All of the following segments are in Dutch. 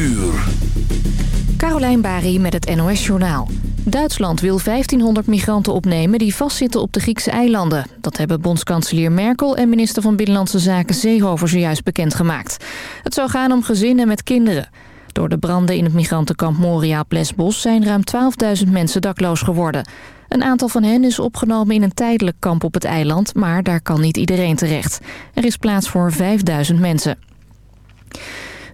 uur. Carolijn Bari met het NOS Journaal. Duitsland wil 1500 migranten opnemen die vastzitten op de Griekse eilanden. Dat hebben bondskanselier Merkel en minister van Binnenlandse Zaken Seehofer zojuist bekendgemaakt. Het zou gaan om gezinnen met kinderen. Door de branden in het migrantenkamp Moria op Lesbos zijn ruim 12.000 mensen dakloos geworden. Een aantal van hen is opgenomen in een tijdelijk kamp op het eiland, maar daar kan niet iedereen terecht. Er is plaats voor 5000 mensen.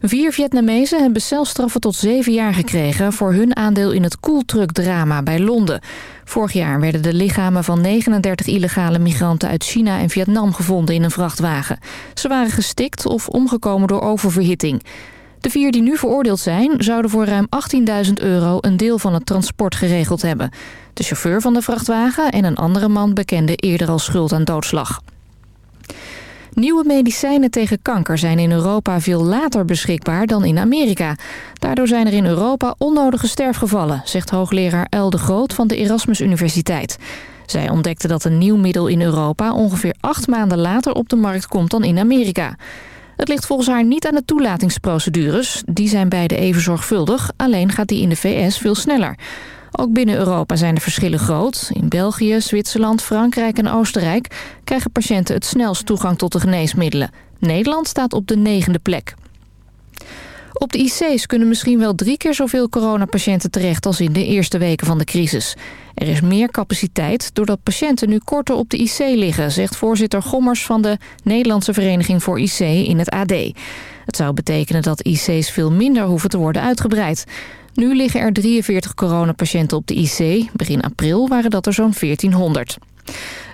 Vier Vietnamezen hebben celstraffen tot zeven jaar gekregen... voor hun aandeel in het koeltruckdrama bij Londen. Vorig jaar werden de lichamen van 39 illegale migranten uit China en Vietnam gevonden in een vrachtwagen. Ze waren gestikt of omgekomen door oververhitting. De vier die nu veroordeeld zijn, zouden voor ruim 18.000 euro een deel van het transport geregeld hebben. De chauffeur van de vrachtwagen en een andere man bekenden eerder al schuld aan doodslag. Nieuwe medicijnen tegen kanker zijn in Europa veel later beschikbaar dan in Amerika. Daardoor zijn er in Europa onnodige sterfgevallen, zegt hoogleraar El de Groot van de Erasmus Universiteit. Zij ontdekte dat een nieuw middel in Europa ongeveer acht maanden later op de markt komt dan in Amerika. Het ligt volgens haar niet aan de toelatingsprocedures. Die zijn beide even zorgvuldig, alleen gaat die in de VS veel sneller. Ook binnen Europa zijn de verschillen groot. In België, Zwitserland, Frankrijk en Oostenrijk... krijgen patiënten het snelst toegang tot de geneesmiddelen. Nederland staat op de negende plek. Op de IC's kunnen misschien wel drie keer zoveel coronapatiënten terecht... als in de eerste weken van de crisis. Er is meer capaciteit doordat patiënten nu korter op de IC liggen... zegt voorzitter Gommers van de Nederlandse Vereniging voor IC in het AD. Het zou betekenen dat IC's veel minder hoeven te worden uitgebreid. Nu liggen er 43 coronapatiënten op de IC. Begin april waren dat er zo'n 1400.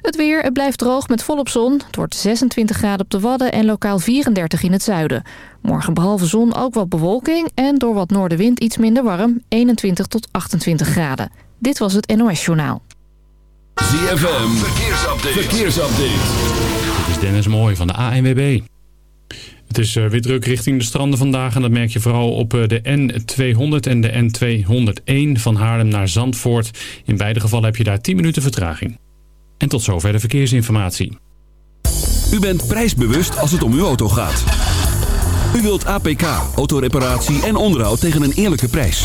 Het weer, het blijft droog met volop zon. Het wordt 26 graden op de Wadden en lokaal 34 in het zuiden. Morgen behalve zon ook wat bewolking en door wat noordenwind iets minder warm. 21 tot 28 graden. Dit was het NOS Journaal. ZFM, verkeersupdate. verkeersupdate. Dit is Dennis Mooij van de ANWB. Het is weer druk richting de stranden vandaag en dat merk je vooral op de N200 en de N201 van Haarlem naar Zandvoort. In beide gevallen heb je daar 10 minuten vertraging. En tot zover de verkeersinformatie. U bent prijsbewust als het om uw auto gaat. U wilt APK, autoreparatie en onderhoud tegen een eerlijke prijs.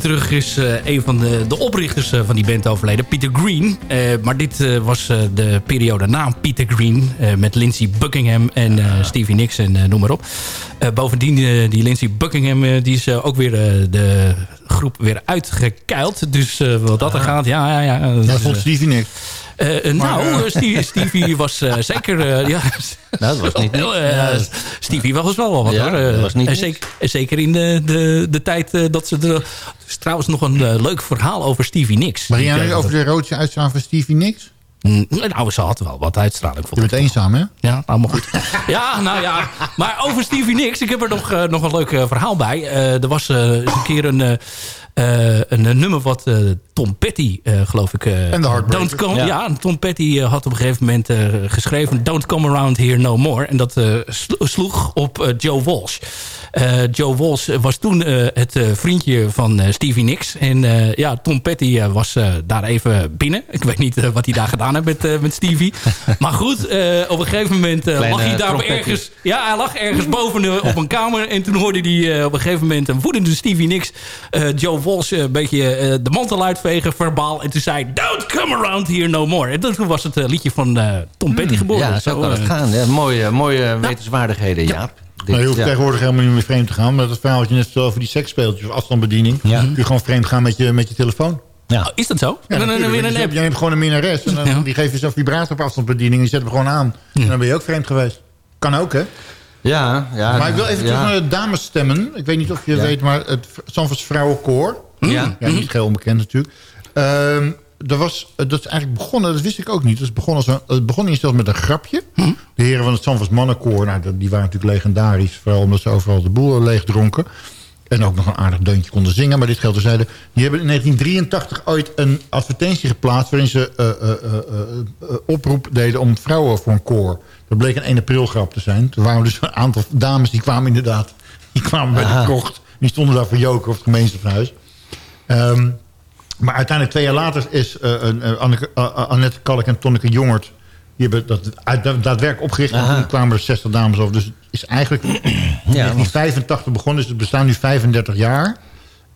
Terug is eh, een van de, de oprichters eh, van die band overleden, Peter Green. Eh, maar dit was de periode na Peter Green met Lindsey Buckingham en Stevie Nicks en noem maar op. Bovendien, die Lindsey Buckingham, die is ook weer de groep weer uitgekeild. Dus wat dat er gaat, ja, ja, ja. Dat Dus, vond Stevie niks. Eh, eh, nou, eh, Stevie, Stevie was eh, zeker... eh, ja, Nou, dat was niet. Stevie was wel wel wat Ja, hoor. Eh, dat was niet zeker, en zeker in de, de, de tijd eh, dat ze... Er, er is trouwens nog een leuk verhaal over Stevie Nicks. Maar jij eh, over de erotische uitstraling van Stevie niks? Mm, Nou, ze had wel wat uitstraling. Je Vond bent ik. eenzaam, hè? Ja, nou maar goed. ja, nou ja. Maar over Stevie Nicks, ik heb er nog, nog een leuk verhaal bij. Eh, er was eh, eens een keer een, een, eh, nummer wat eh, Tom Petty, eh, geloof ik... eh, En de Heartbreakers. Don't come, Ja. ja. Tom Petty eh, had op een gegeven moment eh, geschreven... Don't come around here no more. En dat eh, slo- sloeg op eh, Joe Walsh. Eh, Joe Walsh was toen eh, het eh, vriendje van eh, Stevie Nicks. En eh, ja, Tom Petty eh, was eh, daar even binnen. Ik weet niet eh, wat hij daar gedaan heeft met, eh, met Stevie. Maar goed, eh, op een gegeven moment eh, Kleine lag hij daar ergens... Ja, hij lag ergens boven eh, op een kamer. En toen hoorde hij eh, op een gegeven moment een woedende Stevie Nicks... eh, Joe Walsh eh, een beetje eh, de mantel uitvegen, verbaal. En toen zei don't come around here no more. En toen was het eh, liedje van eh, Tom Petty geboren. Ja, zo kan het gaan. Ja, mooie mooie wetenswaardigheden, Jaap. Dit- Maar je hoeft ja. tegenwoordig helemaal niet meer vreemd te gaan. Maar dat verhaal wat je net vertelde over die seksspeeltjes of afstandsbediening. Ja. Kun je gewoon vreemd gaan met je, met je telefoon. Ja. Oh, is dat zo? Ja, en dan, dan een je, neemt gewoon een minnares. En dan, Ja. die geeft je zo'n vibrator op afstandsbediening. En die zet hem gewoon aan. En dan ben je ook vreemd geweest. Kan ook, hè? Ja, ja. maar ik wil even ja. terug naar de damesstemmen. Ik weet niet of je Ja. weet, maar het Sanfors Vrouwenkoor. Ja. Ja, niet heel onbekend natuurlijk. Ehm, er was, dat is eigenlijk begonnen, dat wist ik ook niet. Het, is begonnen als een, het begon eerst met een grapje. De heren van het Sanfors Mannenkoor, nou, dat- die waren natuurlijk legendarisch. Vooral omdat ze overal de boel leeg dronken. En ook nog een aardig deuntje konden zingen. Maar dit geldt terzijde. Die hebben in 1983 ooit een advertentie geplaatst... waarin ze eh, eh, eh, eh, oproep deden om vrouwen voor een koor. Dat bleek een 1 april grap te zijn. Er waren dus een aantal dames die kwamen inderdaad... die kwamen bij de Aha. krocht. Die stonden daar voor joker of het gemeenschapshuis. Ehm, maar uiteindelijk twee jaar later is eh, een, eh, Anneke, eh, Annette Kalk en Tonneke Jongert... die hebben dat daadwerkelijk opgericht. En toen kwamen er 60 dames over. Dus het is eigenlijk in 1985 begonnen. Dus het bestaat nu 35 jaar.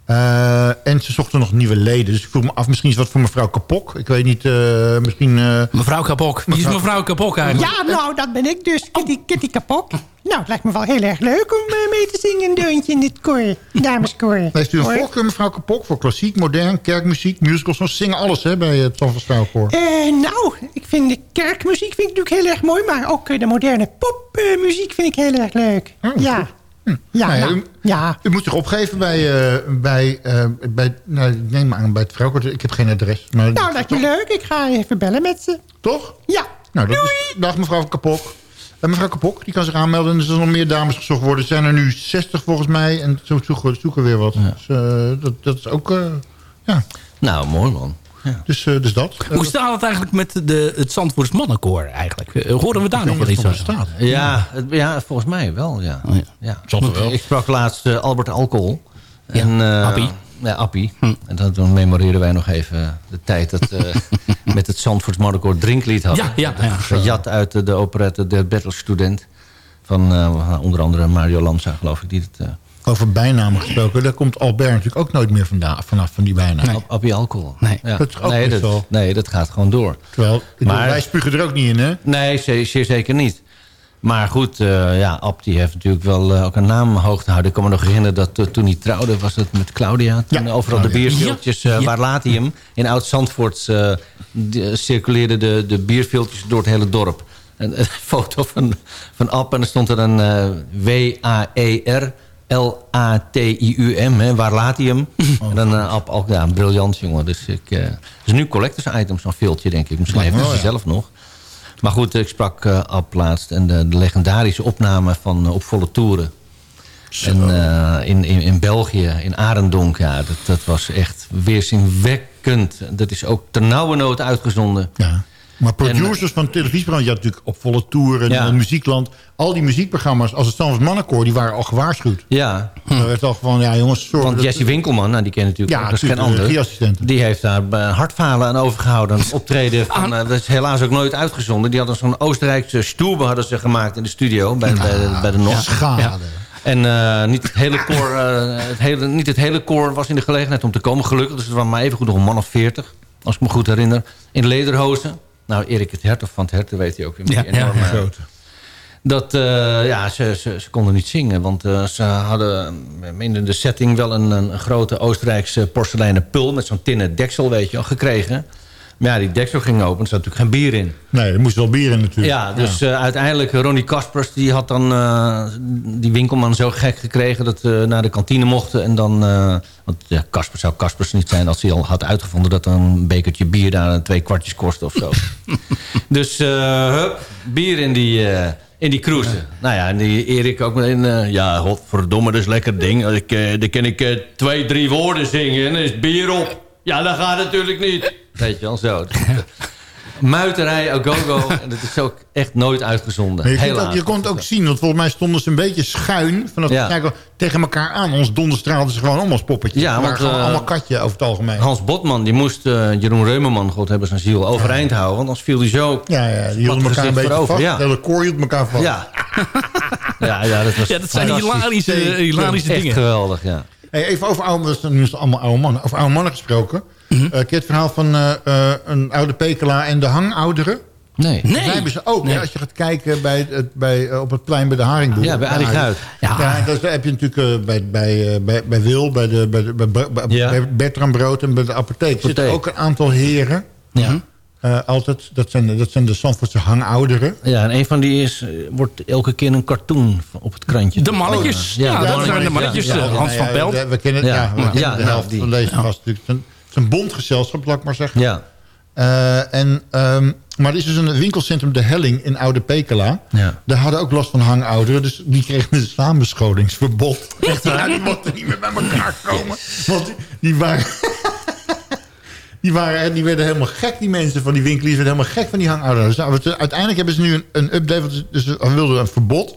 Eh, en ze zochten nog nieuwe leden. Dus ik vroeg me af, misschien is wat voor mevrouw Kapok. Ik weet niet, eh, misschien... eh, Mevrouw Kapok. Wie is mevrouw Kapok eigenlijk? Ja, nou, dat ben ik dus. Kitty, Kitty kapot. Nou, het lijkt me wel heel erg leuk om mee te zingen. Een deuntje in dit koor. Dameskoor. heeft u een voorkeur, mevrouw Kapok? Voor klassiek, modern, kerkmuziek, musicals. Ze zingen alles hè, bij het Vrouwenkoor. Eh, nou, ik vind de kerkmuziek vind ik natuurlijk heel erg mooi. Maar ook de moderne popmuziek vind ik heel erg leuk. Oh, ja. goed. Ja, Nou ja, nou, u- ja. U moet zich opgeven bij, eh, bij, eh, bij nou, ik neem aan bij het vrouwenkoor. Ik heb geen adres. Maar Nou, lijkt me leuk. Ik ga even bellen met ze. Toch? Ja. Nou, dat is, dag mevrouw Kapok. En mevrouw Kapok, die kan zich aanmelden. En er zullen nog meer dames gezocht worden. Er zijn er nu 60 volgens mij. En zo zoeken, zoeken weer wat. Dus, eh, dat, dat is ook... eh, ja. Nou, mooi man. Dus, eh, dus dat. Hoe staat het eigenlijk met de, het Zandvoorts Mannenkoor eigenlijk? Eh, horen we daar nog wel iets over? staat. Ja, het- ja, volgens mij wel, ja. Oh, ja. wel? Ik sprak laatst eh, Albert Alcohol. En, eh, Appie. Ja, Appie. En dan, dan memoreren wij nog even de tijd dat eh met het Zandvoorts Mannenkoor drinklied hadden. Ja, ja, ja. Gejat uit de, de operette De Battle Student. Van eh, onder andere Mario Lanza, geloof ik. Die het, Over bijnamen gesproken. Daar komt Albert natuurlijk ook nooit meer vandaan, vanaf van die bijnaam. App- Appie Alcohol. Nee. Ja. Dat is ook nee, dat, zo. nee, dat gaat gewoon door. Terwijl, bedoel, Maar- wij spugen er ook niet in, hè? Nee, zeer, zeer zeker niet. Maar goed, eh, ja, Ab die heeft natuurlijk wel eh, ook een naam hoog te houden. Ik kan me nog herinneren dat eh, toen hij trouwde, was het met Claudia. Toen Ja, overal de Claudia. bierviltjes, eh, Ja. waar laat hij hem? In Oud-Zandvoort eh, circuleerden de, de bierviltjes door het hele dorp. Een, een foto van, van Ab en er stond er een W-A-E-R... L-A-T-I-U-M, hè, waar laat hij hem? en dan uh, ja, briljant jongen. Dus ik, is nu collectors item, zo'n viltje, denk ik. Misschien heeft hij ze zelf nog. Maar goed, ik sprak eh Ab laatst en de, de legendarische opname van Op Volle Toeren. En in, in, in België, in Arendonk, ja, dat, dat was echt weerzinwekkend. Dat is ook ternauwernood uitgezonden. Ja. Maar producers van televisieprogramma's, je had natuurlijk op volle toeren, Ja. ja. muziekland. Al die muziekprogramma's, als het Stanford Mannenkoor, die waren al gewaarschuwd. Ja, Er werd al van, ja jongens, sorry. want Jesse Winkelman, nou, die ken je natuurlijk Ja, ook, dat is geen de ander. Die heeft daar eh, hartfalen aan overgehouden. Een optreden van, eh, dat is helaas ook nooit uitgezonden. Die hadden zo'n Oostenrijkse stoelbe hadden ze gemaakt in de studio bij, bij, de- bij de NOS. Schade. En eh, niet, het hele koor, eh, het hele, niet het hele koor was in de gelegenheid om te komen, gelukkig. Dus het waren maar even goed nog een man of veertig, als ik me goed herinner. In lederhozen. Nou, Erik het Hert of Van het Herten weet hij ook Ja, enorme- ja. Grote. Dat, eh, ja, ze, ze, ze konden niet zingen. Want eh, ze hadden eh, in de setting wel een, een grote Oostenrijkse porseleinen pul... met zo'n tinnen deksel, weet je wel, gekregen. Maar ja, die deksel ging open, er zat natuurlijk geen bier in. Nee, er moest wel bier in natuurlijk. Ja, dus eh, uiteindelijk eh, Ronnie Kaspers... die had dan eh, die winkelman zo gek gekregen... dat we naar de kantine mochten. En dan, want ja, Kaspers zou Kaspers niet zijn... als hij al had uitgevonden dat een bekertje bier... daar twee kwartjes kost of zo. dus hup, bier in die... in die cruise. Nou ja, en die Erik ook meteen... eh, ja, godverdomme, dat is lekker ding. Ik, dan kan ik twee, drie woorden zingen en is bier op. Ja, dat gaat natuurlijk niet. Weet je wel, zo. Muiterij, go-go. En dat is ook echt nooit uitgezonden. Je, kunt Helaas. ook, je kon het ook zien, want volgens mij stonden ze een beetje schuin... Vanaf Ja. kijken, tegen elkaar aan. Ons donderstraalden ze gewoon om als poppetjes. Ja, want, gewoon eh, allemaal katje over het algemeen. Hans Botman, die moest eh, Jeroen Reumerman, God hebben zijn ziel, overeind houden. Want anders viel hij zo... Ja, ja die hielden elkaar een beetje voorover. vast. Ja. De hele koor hield elkaar vast. Ja. ja, ja, dat was Ja, dat zijn hilarische, hilarische Echt dingen. geweldig, ja. Hey, even over oude, nu is het allemaal oude mannen. Over oude mannen gesproken. Ken je het verhaal van eh, eh, een oude Pekela en de hangouderen? Nee. Daar hebben ze ook. hè, als je gaat kijken bij het, bij, op het plein bij de Haringboer. Ja, bij Arie Guit. Ja, Ja. dat heb je natuurlijk eh, bij, bij, eh, bij, bij Wil, bij, de, bij, de, bij, bij, Ja. bij Bertram Brood en bij de apotheek. Er zitten ook een aantal heren. Ja. eh, altijd. Dat zijn, de- dat zijn de Zandvoortse hangouderen. ja, en een van die is, wordt elke keer een cartoon op het krantje. De mannetjes. Ja. Ja, Ja, dat zijn de mannetjes, Hans Ja, van ja, Pelt. we- kennen, Ja. ja, we Ja, kennen ja, de helft die. van deze Ja. gast natuurlijk. Is een- bondgezelschap, laat ik maar zeggen. Ja. Eh, en, ehm, maar er is dus een winkelcentrum De Helling in Oude Pekela. Ja. Daar hadden ook last van hangouderen. Dus die kregen een samenscholingsverbod. Echt waar, die mochten niet meer bij elkaar komen. Want die, die waren... Die, waren, die werden helemaal gek, die mensen van die winkeliers. werden helemaal gek van die hangouderen. Dus nou, uiteindelijk hebben ze nu een, een update. Dus ze wilden een verbod.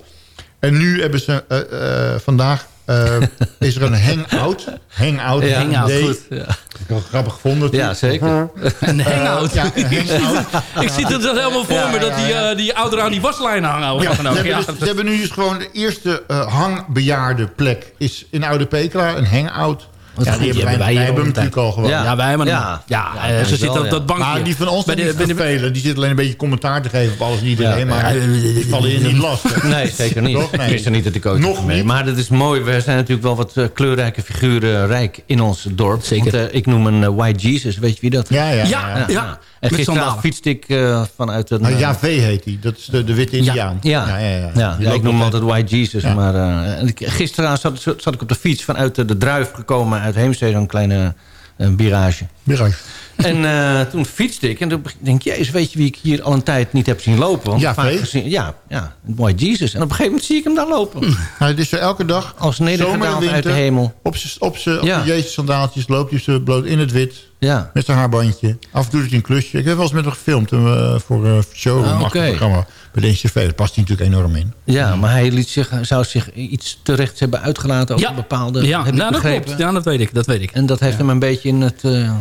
En nu hebben ze eh, eh, vandaag... eh, is er een hangout. Hangout. Ja, hangout. goed. Ja. Ik heb wel grappig gevonden. ja, zeker. Een hangout. Ja, een hangout. Ik zit het helemaal voor Ja, me dat die, eh, die ouderen aan die waslijn hangen. Ja, ze, hebben dus- ze hebben nu dus gewoon de eerste eh, hangbejaarde plek is in Oude Pekela, een hangout. Ja, goed, die die hebben wij, hebben wij wij hebben hem natuurlijk al gewoon. Ja. Ja, wij hebben hem. Ja. Ja, Ja, eh, dat ze is zit wel, op ja. dat bankje. Maar die van ons Bij de- niet de- vervelen. Die zitten alleen een beetje commentaar te geven op alles en iedereen. Ja. Maar die vallen in het last. Nee, zeker niet. Toch? Nee. Ik wist er niet dat ik ooit Nog mee. niet. Maar dat is mooi. We zijn natuurlijk wel wat eh, kleurrijke figuren rijk in ons dorp. Zeker. Want, eh, ik noem een eh, White Jesus. Weet je wie dat? Ja, ja. Ja, ja. ja. En sandalen. fietste ik eh, vanuit een... Nou, eh, Javé heet hij. Dat is de, de witte indiaan. Ja, ja, ja, ja. ja, ja, ik noem hem altijd- White Jesus. Ja. Maar eh, gisteren zat, zat ik op de fiets vanuit de, de Druif gekomen uit Heemstede. Zo'n kleine eh, birage. Miraj. En eh, toen fietste ik en toen denk ik... Jezus, weet je wie ik hier al een tijd niet heb zien lopen? Want Ja, vaak gezien, ja, ja, White Jesus. En op een gegeven moment zie ik hem daar lopen. Nou, het is er elke dag. Als nedergedaald uit de hemel. Op zijn Ja. de Jezus sandaaltjes loopt hij ze bloot in het wit. Ja. Met zijn haarbandje. Af en toe doet hij een klusje. Ik heb wel eens met hem gefilmd eh, voor een showroom. Ah, achter oké. het programma. Bij de NCV. Daar past hij natuurlijk enorm in. Ja, maar hij liet zich, zou zich iets terecht hebben uitgelaten over Ja. bepaalde... Ja, heb ik nou, dat begrepen. klopt. Ja, dat weet ik. Dat weet ik. En dat heeft hem een beetje in het... eh,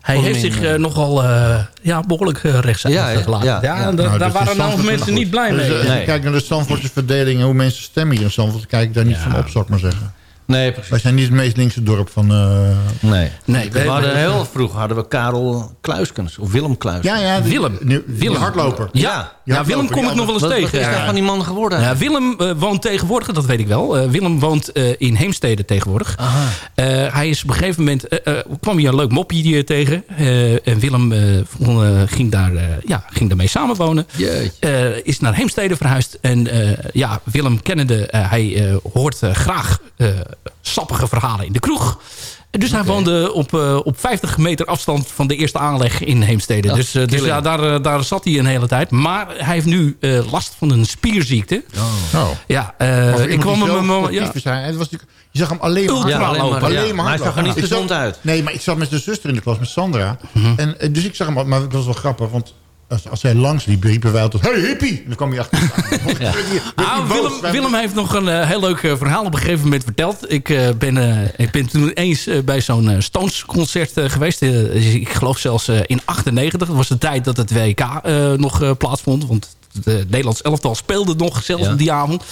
Hij heeft zich eh, eh, nogal eh, ja, behoorlijk uh, rechts ja, uitgelaten. ja, Ja, ja. da- Nou, daar dus de waren nou Zandvoort- mensen niet blij mee. Dus, eh, als Nee. je kijkt naar de Zandvoortse verdeling en hoe mensen stemmen hier in Zandvoort, kijk ik daar niet van op, zou ik maar zeggen. nee, precies. Wij zijn niet het meest linkse dorp van... eh, Nee. Nee, We hadden heel vroeg hadden we Karel Kluiskens, of Willem Kluiskens. ja, ja, die, Willem. die- die Willem. hardloper. Ja, ja, hardloper, Willem kom die ik nog wel eens Wat, wat tegen. is daar van die man geworden? Ja, Willem eh, woont tegenwoordig, dat weet ik wel. Eh, Willem woont eh, in Heemstede tegenwoordig. Hij is op een gegeven moment... kwam hij een leuk mopje tegen. En Willem ging, daar, ja, ging daarmee samenwonen. Is naar Heemstede verhuisd. En ja, Willem kennende, hij hoort graag sappige verhalen in de kroeg. Dus hij woonde op, eh, op 50 meter afstand van de eerste aanleg in Heemstede. Ja, dus eh, dus ja, daar, eh, daar zat hij een hele tijd. Maar hij heeft nu eh, last van een spierziekte. Oh. Ja, eh, Maar voor ik kwam hem... ja. het was je zag hem alleen maar ja. Alleen maar Maar hij zag er niet gezond uit. Nee, maar ik zat met zijn zuster in de klas, met Sandra. Mhm. en, dus ik zag hem, maar het was wel grappig, want als, als hij langs liep, riepen wij altijd, hey hippie! En dan kwam hij achter Ah, Willem, Willem heeft nog een eh, heel leuk eh, verhaal op een gegeven moment verteld. Ik, eh, ben, eh, ik ben toen eens bij zo'n Stones-concert eh, geweest. Eh, ik geloof zelfs in 98. Dat was de tijd dat het WK eh, nog eh, plaatsvond. Want het Nederlands elftal speelde nog zelfs Ja. die avond.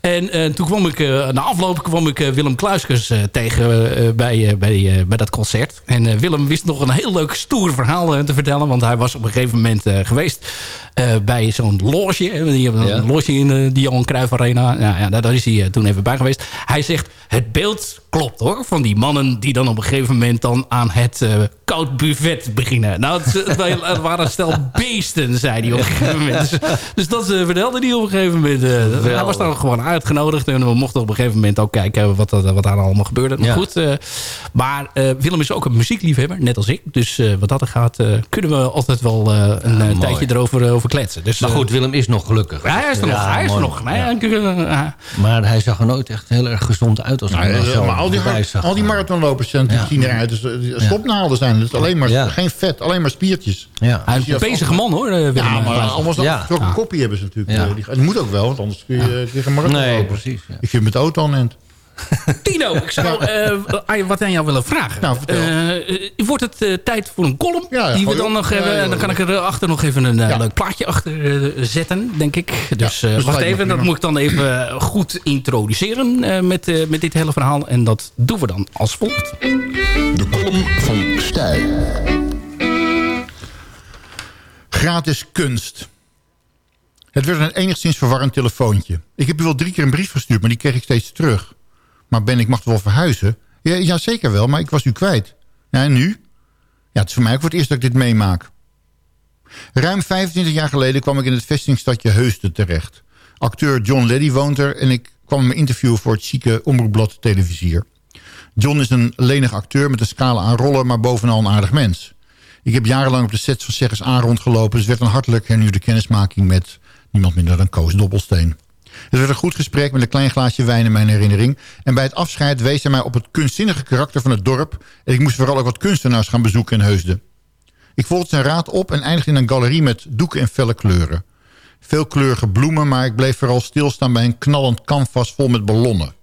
En eh, toen kwam ik, eh, na afloop kwam ik eh, Willem Kluiskers tegen bij, bij, bij dat concert. En Willem wist nog een heel leuk stoer verhaal te vertellen. Want hij was op een gegeven moment geweest bij zo'n loge. Die hebben een loge in de Johan Cruijff Arena. Nou, ja, daar, is hij toen even bij geweest. Hij zegt, het beeld klopt hoor. Van die mannen die dan op een gegeven moment dan aan het koud buffet beginnen. Nou, het, het wa- het waren een stel beesten, zei hij op een gegeven moment. Dus, dus dat vertelde hij op een gegeven moment. hij was dan gewoon uitgenodigd. En we mochten op een gegeven moment ook kijken wat, er- wat daar allemaal gebeurde. Maar Ja. goed, eh, maar eh, Willem is ook een muziekliefhebber, net als ik. Dus eh, wat dat er gaat, eh, kunnen we altijd wel eh, een eh, tijdje erover eh, over kletsen. Dus, Maar eh, goed, Willem is nog gelukkig. hij is er nog. Hij is er nog. Nee, Ja. hij- eh, Maar hij zag er nooit echt heel erg gezond uit als Nou, hij eh, zo maar al die, zag. al die marathonlopers zijn, Ja. zien eruit. Dus, eh, stopnaalden zijn. Dus alleen maar, Ja. Geen vet, alleen maar spiertjes. Ja. Hij is een bezige man hoor, eh, Willem. Ja, maar allemaal zo'n ja. koppie hebben ze natuurlijk. Ja. Eh, die- Het moet ook wel, want anders kun je, kun je geen marathon Nee, lopen. precies. Ja. Ik vind met de auto al net. Tino, ik zou eh, aan wat aan jou willen vragen. Nou, vertel. Eh, eh, wordt het eh, tijd voor een column? Ja, ja, die we dan op. nog Ja, hebben. ja, en dan kan ik erachter nog even een Ja. leuk plaatje achter eh, zetten, denk ik. Dus eh, wacht even, dat moet ik dan even goed introduceren eh, met, eh, met dit hele verhaal. En dat doen we dan als volgt. De column van Stijl. Gratis kunst. Het werd een enigszins verwarrend telefoontje. Ik heb u wel drie keer een brief gestuurd, maar die kreeg ik steeds terug. Maar Ben, ik mag wel verhuizen? Ja, ja, zeker wel, maar ik was u kwijt. En nu? Ja, het is voor mij ook voor het eerst dat ik dit meemaak. Ruim 25 jaar geleden kwam ik in het vestingstadje Heusden terecht. Acteur John Leddy woont er en ik kwam hem interviewen voor het chique omroepblad Televisier. John is een lenig acteur met een scala aan rollen, maar bovenal een aardig mens. Ik heb jarenlang op de sets van Seggens A rondgelopen... dus werd een hartelijk hernieuwde kennismaking met niemand minder dan Koos Dobbelsteen. Het werd een goed gesprek met een klein glaasje wijn in mijn herinnering... en bij het afscheid wees hij mij op het kunstzinnige karakter van het dorp... en ik moest vooral ook wat kunstenaars gaan bezoeken in Heusden. Ik volgde zijn raad op en eindigde in een galerie met doeken en felle kleuren. Veelkleurige bloemen, maar ik bleef vooral stilstaan bij een knallend canvas vol met ballonnen.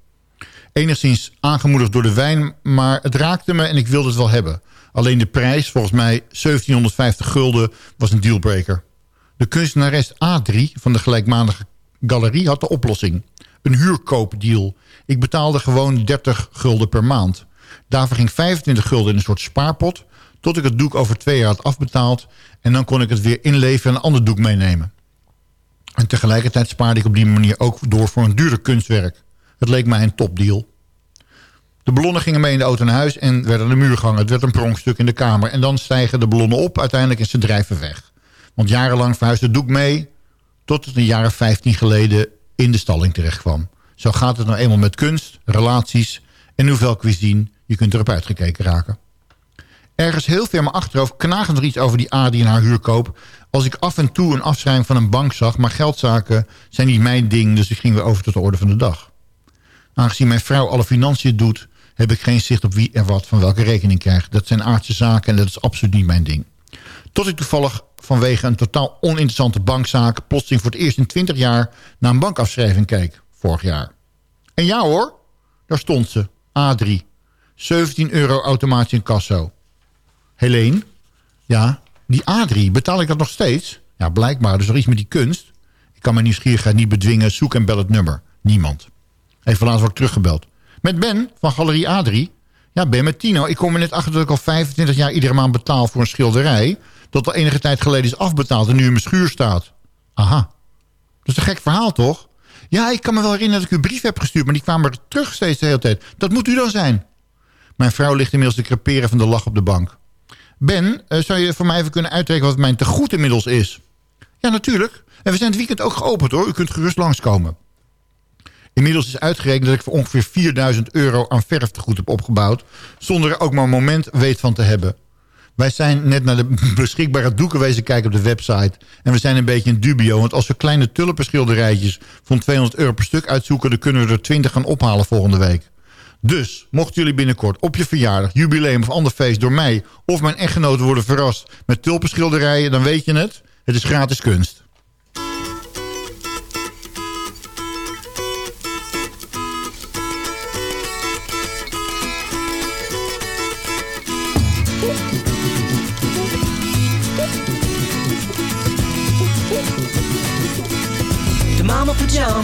Enigszins aangemoedigd door de wijn, maar het raakte me en ik wilde het wel hebben. Alleen de prijs, volgens mij 1750 gulden, was een dealbreaker. De kunstenares A3 van de gelijkmatige galerie had de oplossing. Een huurkoopdeal. Ik betaalde gewoon 30 gulden per maand. Daarvoor ging 25 gulden in een soort spaarpot... tot ik het doek over twee jaar had afbetaald... en dan kon ik het weer inleveren en een ander doek meenemen. En tegelijkertijd spaarde ik op die manier ook door voor een duurder kunstwerk. Het leek mij een topdeal. De ballonnen gingen mee in de auto naar huis en werden de muur gehangen. Het werd een pronkstuk in de kamer. En dan stijgen de ballonnen op uiteindelijk en ze drijven weg. Want jarenlang verhuisde doek mee... tot het een jaar of 15 geleden in de stalling terecht kwam. Zo gaat het nou eenmaal met kunst, relaties en hoeveel cuisine. Je kunt erop uitgekeken raken. Ergens heel ver maar achterhoofd knagend er iets over die Adi en haar huurkoop... als ik af en toe een afschrijving van een bank zag... maar geldzaken zijn niet mijn ding, dus ik ging weer over tot de orde van de dag. Aangezien mijn vrouw alle financiën doet... heb ik geen zicht op wie er wat van welke rekening krijgt. Dat zijn aardse zaken en dat is absoluut niet mijn ding. Tot ik toevallig vanwege een totaal oninteressante bankzaak... plotseling voor het eerst in 20 jaar naar een bankafschrijving keek. Vorig jaar. En ja hoor, daar stond ze. A3. 17 euro automatisch in kasso. Helene? Ja, die A3, betaal ik dat nog steeds? Ja, blijkbaar. Dus er iets met die kunst. Ik kan mijn nieuwsgierigheid niet bedwingen. Zoek en bel het nummer. Niemand. Even laatst word teruggebeld. Met Ben van Galerie A3. Ja, Ben met Tino. Ik kom er net achter dat ik al 25 jaar iedere maand betaal voor een schilderij. Dat al enige tijd geleden is afbetaald en nu in mijn schuur staat. Aha. Dat is een gek verhaal, toch? Ja, ik kan me wel herinneren dat ik u een brief heb gestuurd... maar die kwamen er terug steeds de hele tijd. Dat moet u dan zijn. Mijn vrouw ligt inmiddels te creperen van de lach op de bank. Ben, eh, zou je voor mij even kunnen uitrekenen wat mijn tegoed inmiddels is? Ja, natuurlijk. En we zijn het weekend ook geopend hoor. U kunt gerust langskomen. Inmiddels is uitgerekend dat ik voor ongeveer 4000 euro aan verftegoed heb opgebouwd... zonder er ook maar een moment weet van te hebben. Wij zijn net naar de beschikbare doeken wezen kijken op de website... en we zijn een beetje in dubio... want als we kleine tulpenschilderijtjes van 200 euro per stuk uitzoeken... dan kunnen we er 20 gaan ophalen volgende week. Dus, mochten jullie binnenkort op je verjaardag, jubileum of ander feest... door mij of mijn echtgenoten worden verrast met tulpenschilderijen... dan weet je het, het is gratis kunst.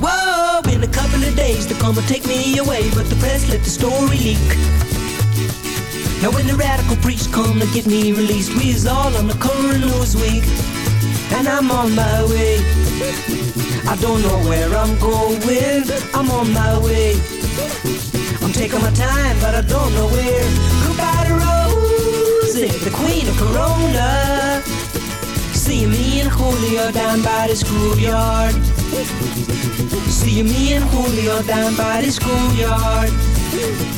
Whoa, in a couple of days they're gonna take me away, but the press let the story leak. Now when the radical priest come to get me released, we is all on the current news and I'm on my way. I don't know where I'm going, I'm on my way. I'm taking my time, but I don't know where. Goodbye to Rosie, the queen of Corona. See me and Julio down by the schoolyard. See me and Julio down by the schoolyard.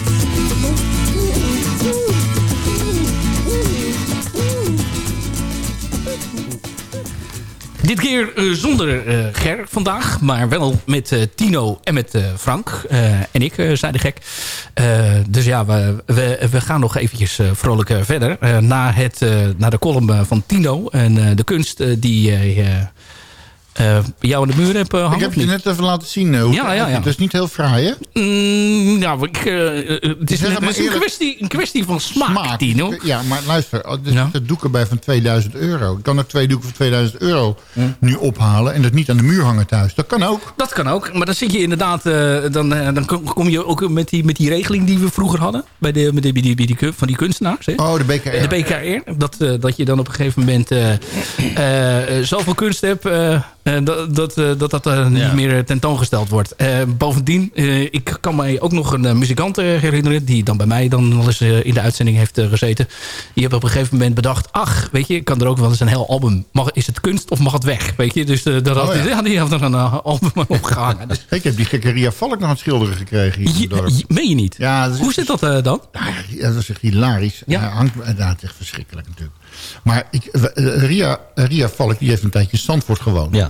Dit keer eh, zonder eh, Ger vandaag, maar wel met eh, Tino en met Frank. En ik, zei de gek. Dus ja, we, we, we gaan nog eventjes vrolijk verder. Na, het, eh, na de column van Tino en de kunst die eh, jou aan de muur heb eh, hangen. Ik heb je net even laten zien eh, hoe Ja, ja, ja. Het is niet heel fraai, hè? Mm, nou, ik, het is, net- maar het is een, kwestie, een kwestie van smaak, Tino. Ja, maar luister, er zitten doeken bij van 2000 euro. Ik kan ook twee doeken van 2000 euro nu ophalen en dat niet aan de muur hangen thuis. Dat kan ook. Dat kan ook, maar dan zit je inderdaad... dan, dan kom- je ook met die, met die regeling die we vroeger hadden... bij de, met de, bij die, bij die, van die kunstenaars. Hè? Oh, de BKR. De BKR. Dat, dat je dan op een gegeven moment zoveel kunst hebt... eh, dat dat, eh, dat, dat eh, niet meer tentoongesteld wordt. Bovendien, ik kan mij ook nog een muzikant herinneren... die dan bij mij dan wel eens in de uitzending heeft gezeten. Die heeft op een gegeven moment bedacht... ach, weet je, ik kan er ook wel eens een heel album... Mag, is het kunst of mag het weg? Weet je, dus dat had, Oh, ja. ja, die heeft er een album opgehangen. Dus, Ik heb die gekke Ria Valk nog aan het schilderen gekregen hier je- meen je niet? Ja, dat Hoe zit dat dan? Ja, dat is echt hilarisch. Ja. hangt, ja, het is echt verschrikkelijk natuurlijk. Maar ik, eh, Ria, Ria Valk die heeft een tijdje in Zandvoort gewoond. Ja.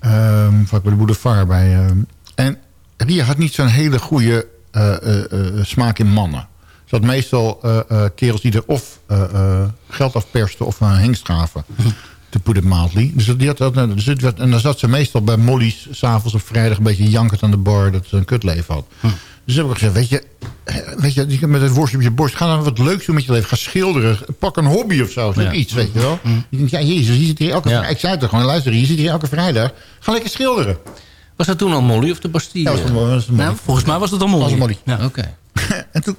Ehm, vlak bij de boulevard. Bij, ehm, en Ria had niet zo'n hele goede eh, eh, eh, smaak in mannen. Ze had meestal eh, eh, kerels die er of eh, eh, geld afpersten of een hengst gaven. Te put it mildly. Dus, die had, dus werd- en dan zat ze meestal bij Molly's... s'avonds op vrijdag een beetje jankend aan de bar... dat ze een kutleven had. Dus heb ik gezegd, weet je... Weet je, met het worstje op je borst... ga dan wat leuks doen met je leven. Ga schilderen. Pak een hobby of zo. Zeg Ja. iets, weet je wel. Je denkt, ja, jezus, je zit hier elke Ja. vrijdag. Ik zei het er gewoon, luister, je zit hier elke vrijdag. Ga lekker schilderen. Was dat toen al Molly of de Bastille? Ja, was was. Nou, volgens mij was Was het Molly. Ja, oké. En toen,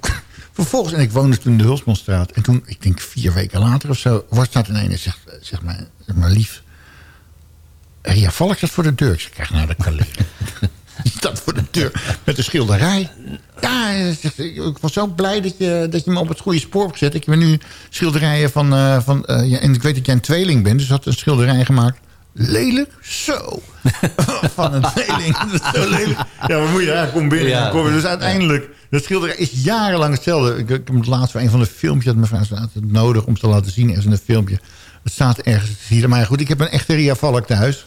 vervolgens, en ik woonde toen in de Hulsmanstraat. En toen, ik denk vier weken later of zo, wordt staat ineens en zegt, zeg maar, zeg maar lief. Ria Valk staat voor de deur. Ik zeg, krijg naar de kaleren. Staat voor de deur met een schilderij. Ja, ik was zo blij dat je, dat je me op het goede spoor hebt gezet. Ik heb nu schilderijen van... eh, van eh, ja, en ik weet dat jij een tweeling bent, dus had een schilderij gemaakt. Lelijk? Zo. van een tweeling. Dat is zo lelijk. Ja, wat moet je? Ja, kom binnen. Ja. Kom, dus uiteindelijk, dat schilderij is jarenlang hetzelfde. Ik, ik heb het laatst voor een van de filmpjes... dat mevrouw staat het nodig om te laten zien. Er is een filmpje. Het staat ergens hier. Maar goed, ik heb een echte Ria Valk thuis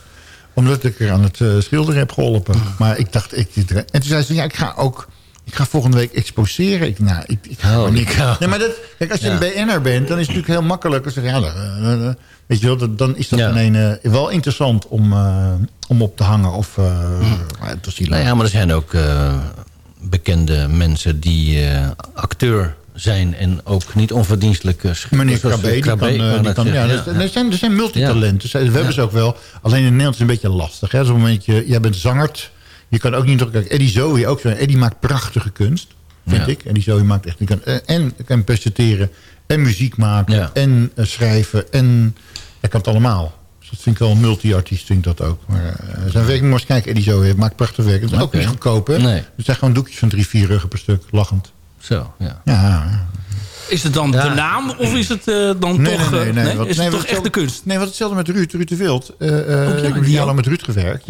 omdat ik er aan het eh, schilderen heb geholpen. Maar ik dacht... Ik, en toen zei ze, ja, ik ga ook... ik ga volgende week exposeren. Ik, nou, ik, ik ga Oh, niet. Nee, maar dat, kijk, als je Ja. een BN'er bent, dan is het natuurlijk heel makkelijk. Als je, ja, eh, eh, weet je wel, dat- dan is dat Ja. ineens wel interessant om, om op te hangen. Of, was Nou ja, maar er zijn ook bekende mensen die acteur zijn... en ook niet onverdienstelijk uh, Meneer Krabbe, die kan, eh, die kan, ja, er, er zijn, er zijn multitalenten. We hebben ze ook wel. Alleen in Nederland is het een beetje lastig. Hè? Het moment je, jij bent zangerd. Je kan ook niet... Kijk, Eddie Zoe ook zo. Eddie maakt prachtige kunst. Vind ik. Eddie Zoe maakt echt... Kan, eh, en kan presenteren. En muziek maken. En eh, schrijven. En hij kan het allemaal. Dus dat vind ik wel een multi-artiest. Vind ik dat ook. Maar eh, zijn werk maar eens kijken. Eddie Zoe maakt prachtig werk. Het is ook niet goedkoop. Hè? Nee. Het zijn gewoon doekjes van drie, vier ruggen per stuk. Lachend. Zo, ja. Ja, Is het dan Ja. de naam of is het eh, dan Nee, toch... nee, eh, nee, nee, wat- is nee, het wat toch echt de kunst? Nee, wat hetzelfde met Ruud, Ruud de Wild. Eh, eh, Ook ja, ik heb met Ruud gewerkt.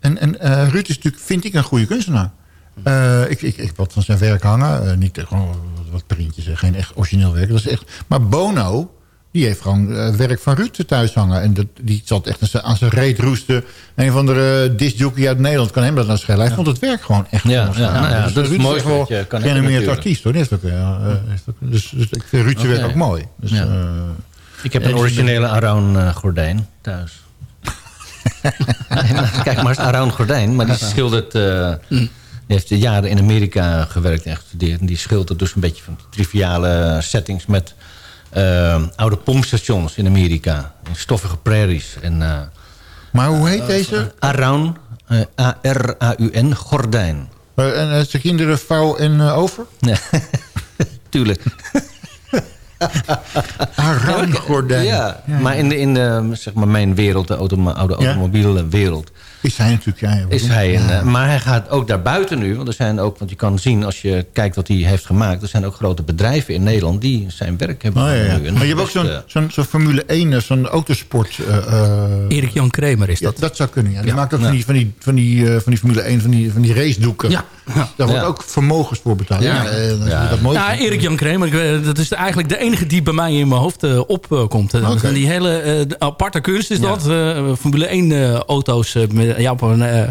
En, en eh, Ruud is natuurlijk, vind ik, een goede kunstenaar. Eh, ik, ik, ik wat van zijn werk hangen. niet gewoon wat, printjes, geen echt origineel werk. Dat is echt, maar Bono, die heeft gewoon eh, werk van Ruud thuis hangen. En dat, die zat echt aan zijn- reet roesten. Een van de discjockey uit Nederland kan hem dat nou schelen. Hij vond het werk gewoon echt Ja, ja, ja, dat is mooi wel wat je kan hebben natuurlijk. artiest. Hoor. Heeft ook, eh, heeft ook- dus, dus ik vind werk ook mooi. Dus, Ik heb en een originele Around gordijn thuis. Nee, maar Kijk maar eens, Around gordijn. Maar die schildert... eh, die heeft jaren in Amerika gewerkt en gestudeerd. En die schildert dus een beetje van triviale settings... met eh, oude pompstations in Amerika. In stoffige prairies. En, eh, Maar hoe heet deze? Around, eh, A-R-A-U-N, gordijn. Eh, en eh, zijn kinderen vrouw en eh, over? Nee, tuurlijk. Around gordijn. Ja, maar in, de, in de, zeg maar mijn wereld, de automa oude automobiele wereld... Is hij natuurlijk, ja. Is hij een, Ja. eh, maar hij gaat ook daarbuiten nu. Want er zijn ook, want je kan zien als je kijkt wat hij heeft gemaakt. Er zijn ook grote bedrijven in Nederland die zijn werk hebben Oh, ja, ja. nu. Maar je hebt ook zo'n eh, zo'n zo'n Formule 1, eh, zo'n autosport... eh, eh, Erik Jan Kramer is ja, dat. dat zou kunnen, ja. Die Ja. maakt ook Ja. van, die, van, die, van, die, eh, van die Formule 1, van die, van die race doeken. Ja. Daar wordt Ja. ook vermogens voor betaald. Ja, Ja. eh, dat, Ja. dat mooi. Ja, Erik Jan Kramer, dat is eigenlijk de enige die bij mij in mijn hoofd eh, opkomt. Eh, Oké. van Die hele eh, aparte kunst is Ja. dat. eh, Formule 1 eh, auto's eh, met, ja, op, een, eh,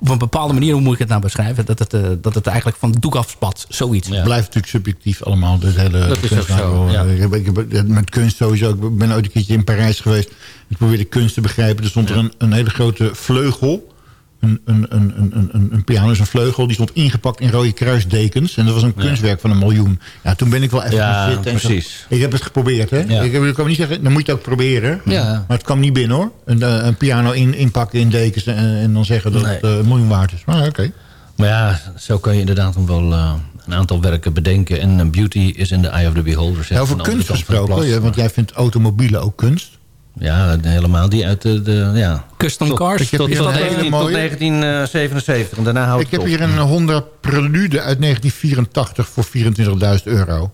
op een bepaalde manier, hoe moet ik het nou beschrijven? Dat het, eh, dat het eigenlijk van de doek afspat, zoiets. Ja. Het blijft natuurlijk subjectief allemaal. Dus hele Dat is ook zo, ja. Ik heb, ik heb, met kunst sowieso. Ik ben ooit een keertje in Parijs geweest. Ik probeerde kunst te begrijpen. Er stond er een, een hele grote vleugel. Een, een, een, een, een, een piano is een vleugel. Die stond ingepakt in rode kruisdekens. En dat was een kunstwerk van een miljoen. Ja, toen ben ik wel even Ja, zitten. precies. Ik heb het geprobeerd, hè. Ja. Ik, ik kan niet zeggen, dan moet je het ook proberen. Ja. Maar het kwam niet binnen, hoor. Een, eh, een piano in, inpakken in dekens en, en dan zeggen dat Nee. het eh, een miljoen waard is. Maar oké. Maar ja, zo kan je inderdaad nog wel eh, een aantal werken bedenken. En beauty is in the eye of the beholder. Ja, over kunst gesproken, want jij vindt automobielen ook kunst. Ja, helemaal die uit de... de ja. Custom Tot- cars. Ik heb Tot, hier tot, een hele 19, tot mooie. 1977. En daarna houdt Ik heb het op. hier een Honda Prelude uit 1984 voor 24.000 euro.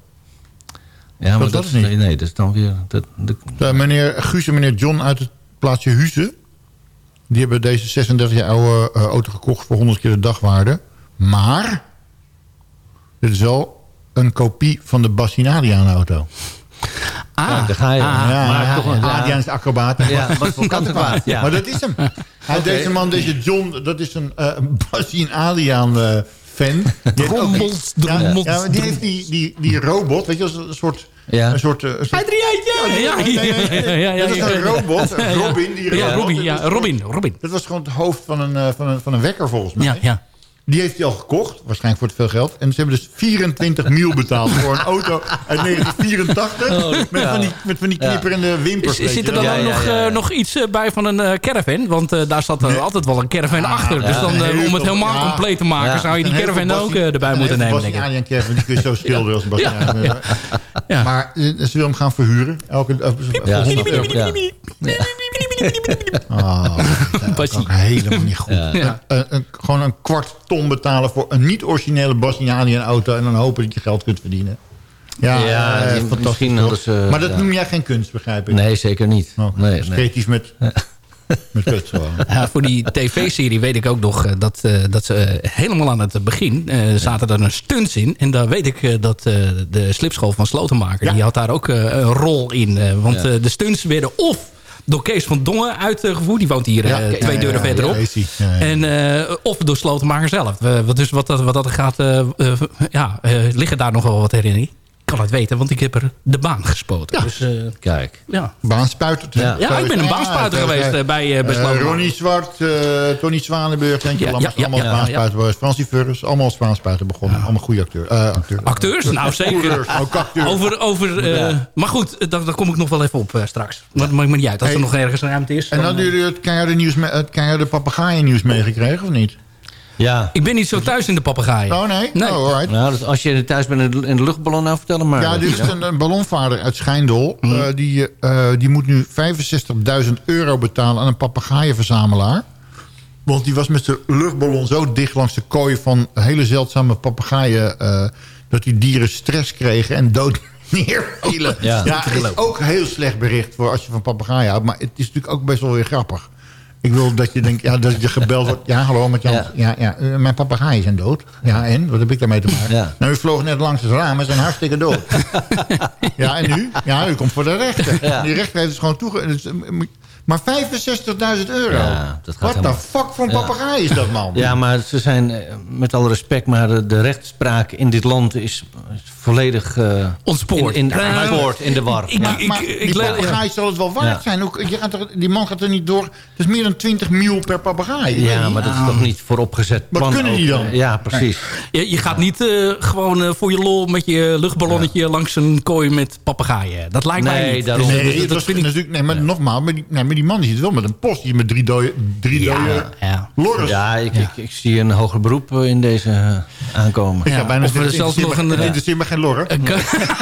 Ja, maar dat, dat is niet? nee, nee, dat is dan weer... Dat, de, meneer Guus en meneer John uit het plaatsje Huizen... die hebben deze 36 jaar oude eh, auto gekocht voor 100 keer de dagwaarde. Maar dit is wel een kopie van de Bassinadiaan auto. Ah, ja, daar ga je. ah, ja, maar ja, toch een- Adriaan is acrobaat. Ja, kwaad. Ja. Maar dat is hem. Hij, Deze man, deze John, dat is een uh, eh fan. Die heeft ook- Drommels, ja, drommels, ja, maar die heeft die, die, die robot, weet je, als een soort... Ja. Een soort, eh, een soort Adriaantje! Ja, nee, nee, nee, nee. ja, ja, Dat is een robot, Robin. Die Ja. Robin, Dat ja, was gewoon- Robin, Robin. Dat was gewoon het hoofd van een, eh, van een, van een wekker volgens mij. Ja, ja. Die heeft hij al gekocht, waarschijnlijk voor te veel geld. En ze hebben dus 24 mil betaald voor een auto uit 1984. met, van die, met van die knipperende wimpers. Is, weet zit er dan ook nog, eh, nog iets eh, bij van een eh, caravan? Want eh, daar zat er altijd wel een caravan achter. Dus dan, om het helemaal ja. compleet te maken... Ja. zou je die Een caravan ook eh, erbij een moeten nemen, denk ik. Bastiaan Caravan, die kun je zo schilderen als een Bastiaan. Ja, Ja. Maar ze willen hem gaan verhuren. Elke, Ja, Ah, dat ook helemaal niet goed. Ja. Ja. Een- een- gewoon een kwart ton betalen voor een niet-originele Bastianian auto... en dan hopen dat je geld kunt verdienen. Ja, Ja, eh, die- fantastisch. misschien hadden ze- maar dat ja. noem jij geen kunst, begrijp ik? Nee, zeker niet. Oh, nee, is nee. creatief met, met kut. Ja, voor die tv-serie weet ik ook nog eh, dat, eh, dat ze eh, helemaal aan het begin eh, zaten er een stunts in. En daar weet ik eh, dat eh, de slipschool van Slotenmaker, Ja. die had daar ook eh, een rol in. eh, want Ja. eh, de stunts werden of door Kees van Dongen uitgevoerd. Die woont hier eh, Ja, twee deuren verderop. En, eh, of door Slotenmaker zelf. Dus wat dat, wat dat gaat, ja, liggen daar nog wel wat herinneringen. Ik kan het weten, want ik heb er de baan gespoten. Dus, eh, Kijk. ja. Baanspuiter. Ja. Ja, ik ben een baanspuiter geweest, eh, bij, eh, bij Slotenmaker. Ronnie Zwart, eh, Tony Zwanenburg, ja, ja, allemaal ja, ja. baanspuiter. Francie Furres, allemaal als baanspuiter begonnen. Allemaal goede acteur, eh, acteur. Acteurs? Nou, zeker. Acteurs, ook acteurs. Over, over, eh, Ja. Maar goed, daar, daar kom ik nog wel even op eh, straks. Maar dat maakt me niet uit. Als er nog ergens ruimte is. En dan, hadden jullie het keiharde, nieuws, me- het keiharde papegaaien nieuws meegekregen of niet? Ja. Ik ben niet zo thuis in de papegaaien. Oh nee? Nee. Oh, alright. Nou, dat als je thuis bent in de- luchtballon, nou vertel hem maar. Ja, dit is een, een ballonvaarder uit Schijndel. Mhm. Eh, die, eh, die moet nu 65.000 euro betalen aan een papegaaienverzamelaar. Want die was met zijn luchtballon zo dicht langs de kooi van hele zeldzame papegaaien... eh, dat die dieren stress kregen en dood neervielen. Ja. ja, is ook heel slecht bericht voor als je van papegaaien houdt. Maar het is natuurlijk ook best wel weer grappig. Ik wil dat je denkt, ja, dat je gebeld wordt. Ja, hallo, met Jan. Ja. Ja. Ja, eh, mijn papegaaien zijn dood. Ja, en? Wat heb ik daarmee te maken? Ja. Nou, u vloog net langs het raam en zijn hartstikke dood. ja, en nu? Ja, u komt voor de rechter. Die rechter heeft het gewoon toege... dus, Maar 65.000 euro? Ja, dat gaat Wat de helemaal- fuck voor een Ja. papegaai is dat, man? Ja, maar ze zijn, eh, met alle respect, maar de, de rechtspraak in dit land is, is volledig... eh, Ontspoord. In, in, de war. ik- ja. ik- maar die papegaai zal het wel waard Ja. zijn. Ook, je gaat er, die man gaat er niet door. Het is meer dan 20 mil per papegaai. Ik ja, maar dat is toch niet vooropgezet Wat plan kunnen die dan? eh, Ja, precies. Je, je gaat niet eh, gewoon voor je lol met je luchtballonnetje langs een kooi met papegaaien. Dat lijkt mij Nee, niet. daarom. Dus, Nee, dat- dat, dat was vind ik... natuurlijk, nee, maar nogmaals, maar die, nee, maar die man die zit wel met een post. Die met drie dode, drie Ja, dode ja. lorres. Ja, ik, Ik, ik zie een hoger beroep eh, in deze eh, aankomen. Ik ga bijna of er zelfs nog een, Het interesseert me geen lorren. Een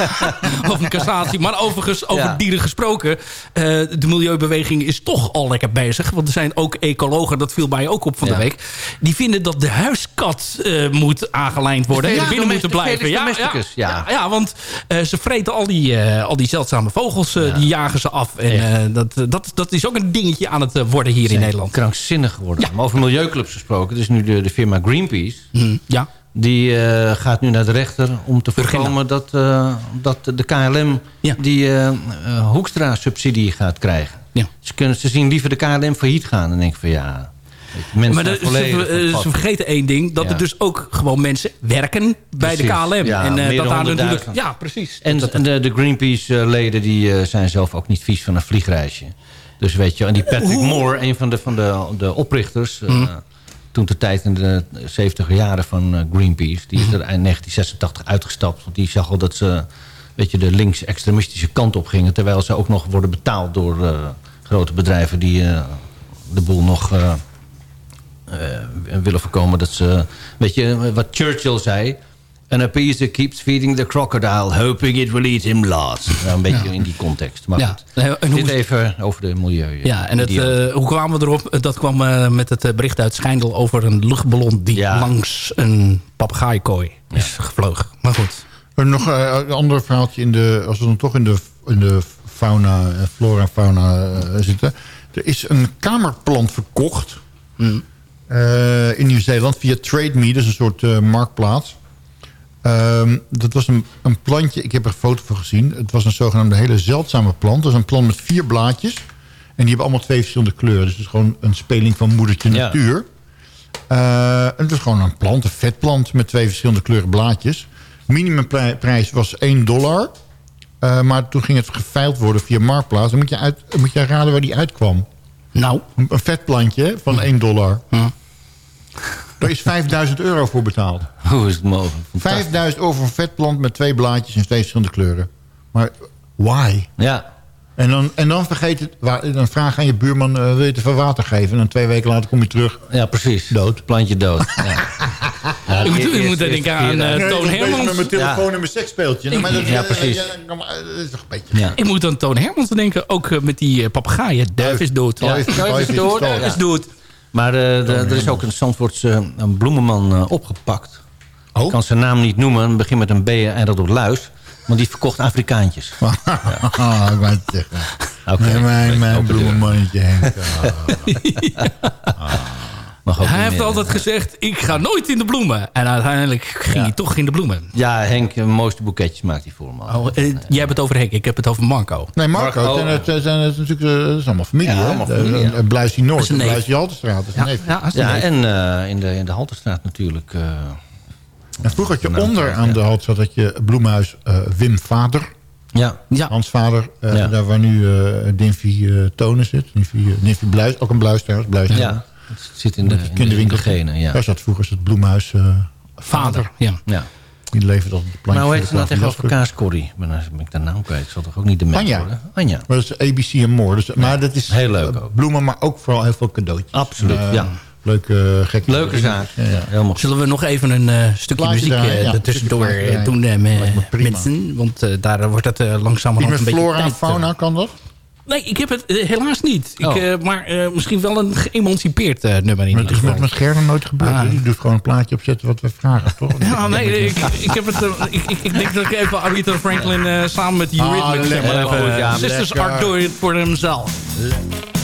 of een cassatie. Maar overigens, over Ja. dieren gesproken. eh, de milieubeweging is toch al lekker bezig. Want er zijn ook ecologen, dat viel mij ook op van Ja. de week. Die vinden dat de huiskat eh, moet aangelijnd worden. Ja, en binnen moet domestic- blijven. Ja, ja, ja. ja. ja, want eh, ze vreten al die, eh, al die zeldzame vogels. eh, Die jagen ze af. En eh, dat, dat, dat is ook een dingetje aan het eh, worden hier in Nederland. krankzinnig geworden. Maar over milieuclubs gesproken. Dus nu de, de firma Greenpeace. Mhm, ja. Die eh, gaat nu naar de rechter om te voorkomen dat, eh, dat de KLM die Hoekstra-subsidie gaat krijgen. Ze, kunnen, ze zien liever de KLM failliet gaan. En denk ik van ja, mensen maar de- ze, het ze vergeten één ding. Dat Ja. er dus ook gewoon mensen werken bij de. KLM. Ja, en dat dan daar natuurlijk... 100.000. Ja, precies. En Dat- de, de Greenpeace-leden die zijn zelf ook niet vies van een vliegreisje. Dus weet je, en die Patrick Hoe- Moore, een van de, van de, de oprichters... eh, Mhm. toen de tijd in de 70 jaren van eh, Greenpeace... die Mhm. is er in 1986 uitgestapt. Want die zag al dat ze weet je, de links-extremistische kant op gingen... terwijl ze ook nog worden betaald door eh, grote bedrijven... die de boel nog willen voorkomen. Dat ze, weet je, wat Churchill zei... An appeaser keeps feeding the crocodile, hoping it will eat him last. Nou, een beetje in die context. Maar Ja. goed, Eh, en hoe dit even over de milieu. Ja, en het, eh, hoe kwamen we erop? Dat kwam eh, met het eh, bericht uit Schijndel over een luchtballon... die langs een papegaaienkooi is gevlogen. Maar goed. Er nog eh, een ander verhaaltje in de, als we dan toch in de, in de fauna, eh, flora en fauna eh, zitten. Er is een kamerplant verkocht eh, in Nieuw-Zeeland via Trade Me, dat is een soort eh, marktplaats. Ehm, dat was een, een plantje, ik heb er een foto van gezien. Het was een zogenaamde hele zeldzame plant. Dat is een plant met vier blaadjes. En die hebben allemaal twee verschillende kleuren. Dus het is gewoon een speling van moedertje Ja. natuur. Eh, het is gewoon een plant, een vetplant met twee verschillende kleuren blaadjes. Minimumprijs was 1 dollar. Eh, maar toen ging het geveild worden via Marktplaats. Dan moet je, uit, moet je raden waar die uitkwam. Nou? Een, een vetplantje van 1 dollar. Daar is 5000 euro voor betaald. Hoe is het mogelijk? 5000 euro voor een vetplant met twee blaadjes in twee verschillende kleuren. Maar why? Ja. En dan, en dan vergeet het, waar- dan vraag aan je buurman, eh, wil je het even water geven? En dan twee weken later kom je terug. Ja, precies. Dood. Plantje dood. Ja. Ja, U moet- u eerst- moet eerst denken aan, Nee, Toon Hermans. met mijn telefoon Ja. en mijn seksspeeltje. Ik- Maar dat, ja, precies. ja, dat is toch een beetje... Ja. Ik moet aan Toon Hermans denken. Ook eh, met die papegaaien. Duif is dood. Duif is is dood. Duif is Ja. dood. Maar eh, er is ook een Zandvoortse eh, een bloemenman eh, opgepakt. Oh? Ik kan zijn naam niet noemen. Het begint met een B en eindigt op luis. Want die verkocht Afrikaantjes. Ah, ik wou het zeggen. Nee, mijn mijn bloemenmannetje Henk. Ah. Mag ook Hij heeft altijd gezegd, ik ga nooit in de bloemen. En uiteindelijk ging Ja. hij toch in de bloemen. Ja, Henk, de mooiste boeketjes maakt hij voor me. Oh, eh, jij hebt het over Henk, ik heb het over Marco. Nee, Marco, Marco. zijn het, zijn het natuurlijk, eh, dat is allemaal familie. Ja, hè? allemaal familie, ja. de- Bluisie Dat Noord is. Bluisie. Dat is neef. Ja, Ja, neef. en eh, in, de, in de Halterstraat natuurlijk. eh, En vroeger had je Nou, onder ja. aan de Haltestraat had je bloemhuis eh, Wim Vader. ja, Ja, Hans Vader, eh, Ja. daar waar nu eh eh, Tonen zit. Eh, Dinfy Bluis, ook een Bluis trouwens. Bluis ja, het zit in de, in de, genen. Ja. Daar zat vroeger het bloemhuis eh, vader. Ja. Ja. Die levert altijd de plantjes. Maar hoe heet ze nou tegenover kaascorrie? Ik ben, ben ik de naam kwijt. Ik zal toch ook niet de merk Anja. worden? Anja. Maar dat is ABC en More. Dus, maar dat is Heel leuk eh, ook. bloemen, maar ook vooral heel veel cadeautjes. Absoluut, Eh, ja. Leuke, eh, gekke Leuke zaak. Ja, ja. Helemaal. Zullen we nog even een eh, stukje Plaatje muziek draaien, eh, ja, draaien. doen met, z'n? Want daar wordt het eh, Iets langzamerhand een beetje flora en fauna, kan dat? Nee, ik heb het eh, helaas niet. Ik, Oh. eh, maar eh, misschien wel een geëmancipeerd nummer in Maar het is geval. met Gerda nooit gebeurd. Ah. Die doet gewoon een plaatje opzetten wat we vragen, toch? Ja, nee, ik, ik, heb het, ik, ik, ik denk dat ik even Aretha Franklin samen met die Ah, Eurythmics zeg maar lekker Sisters lekker. are doing it for themselves. Now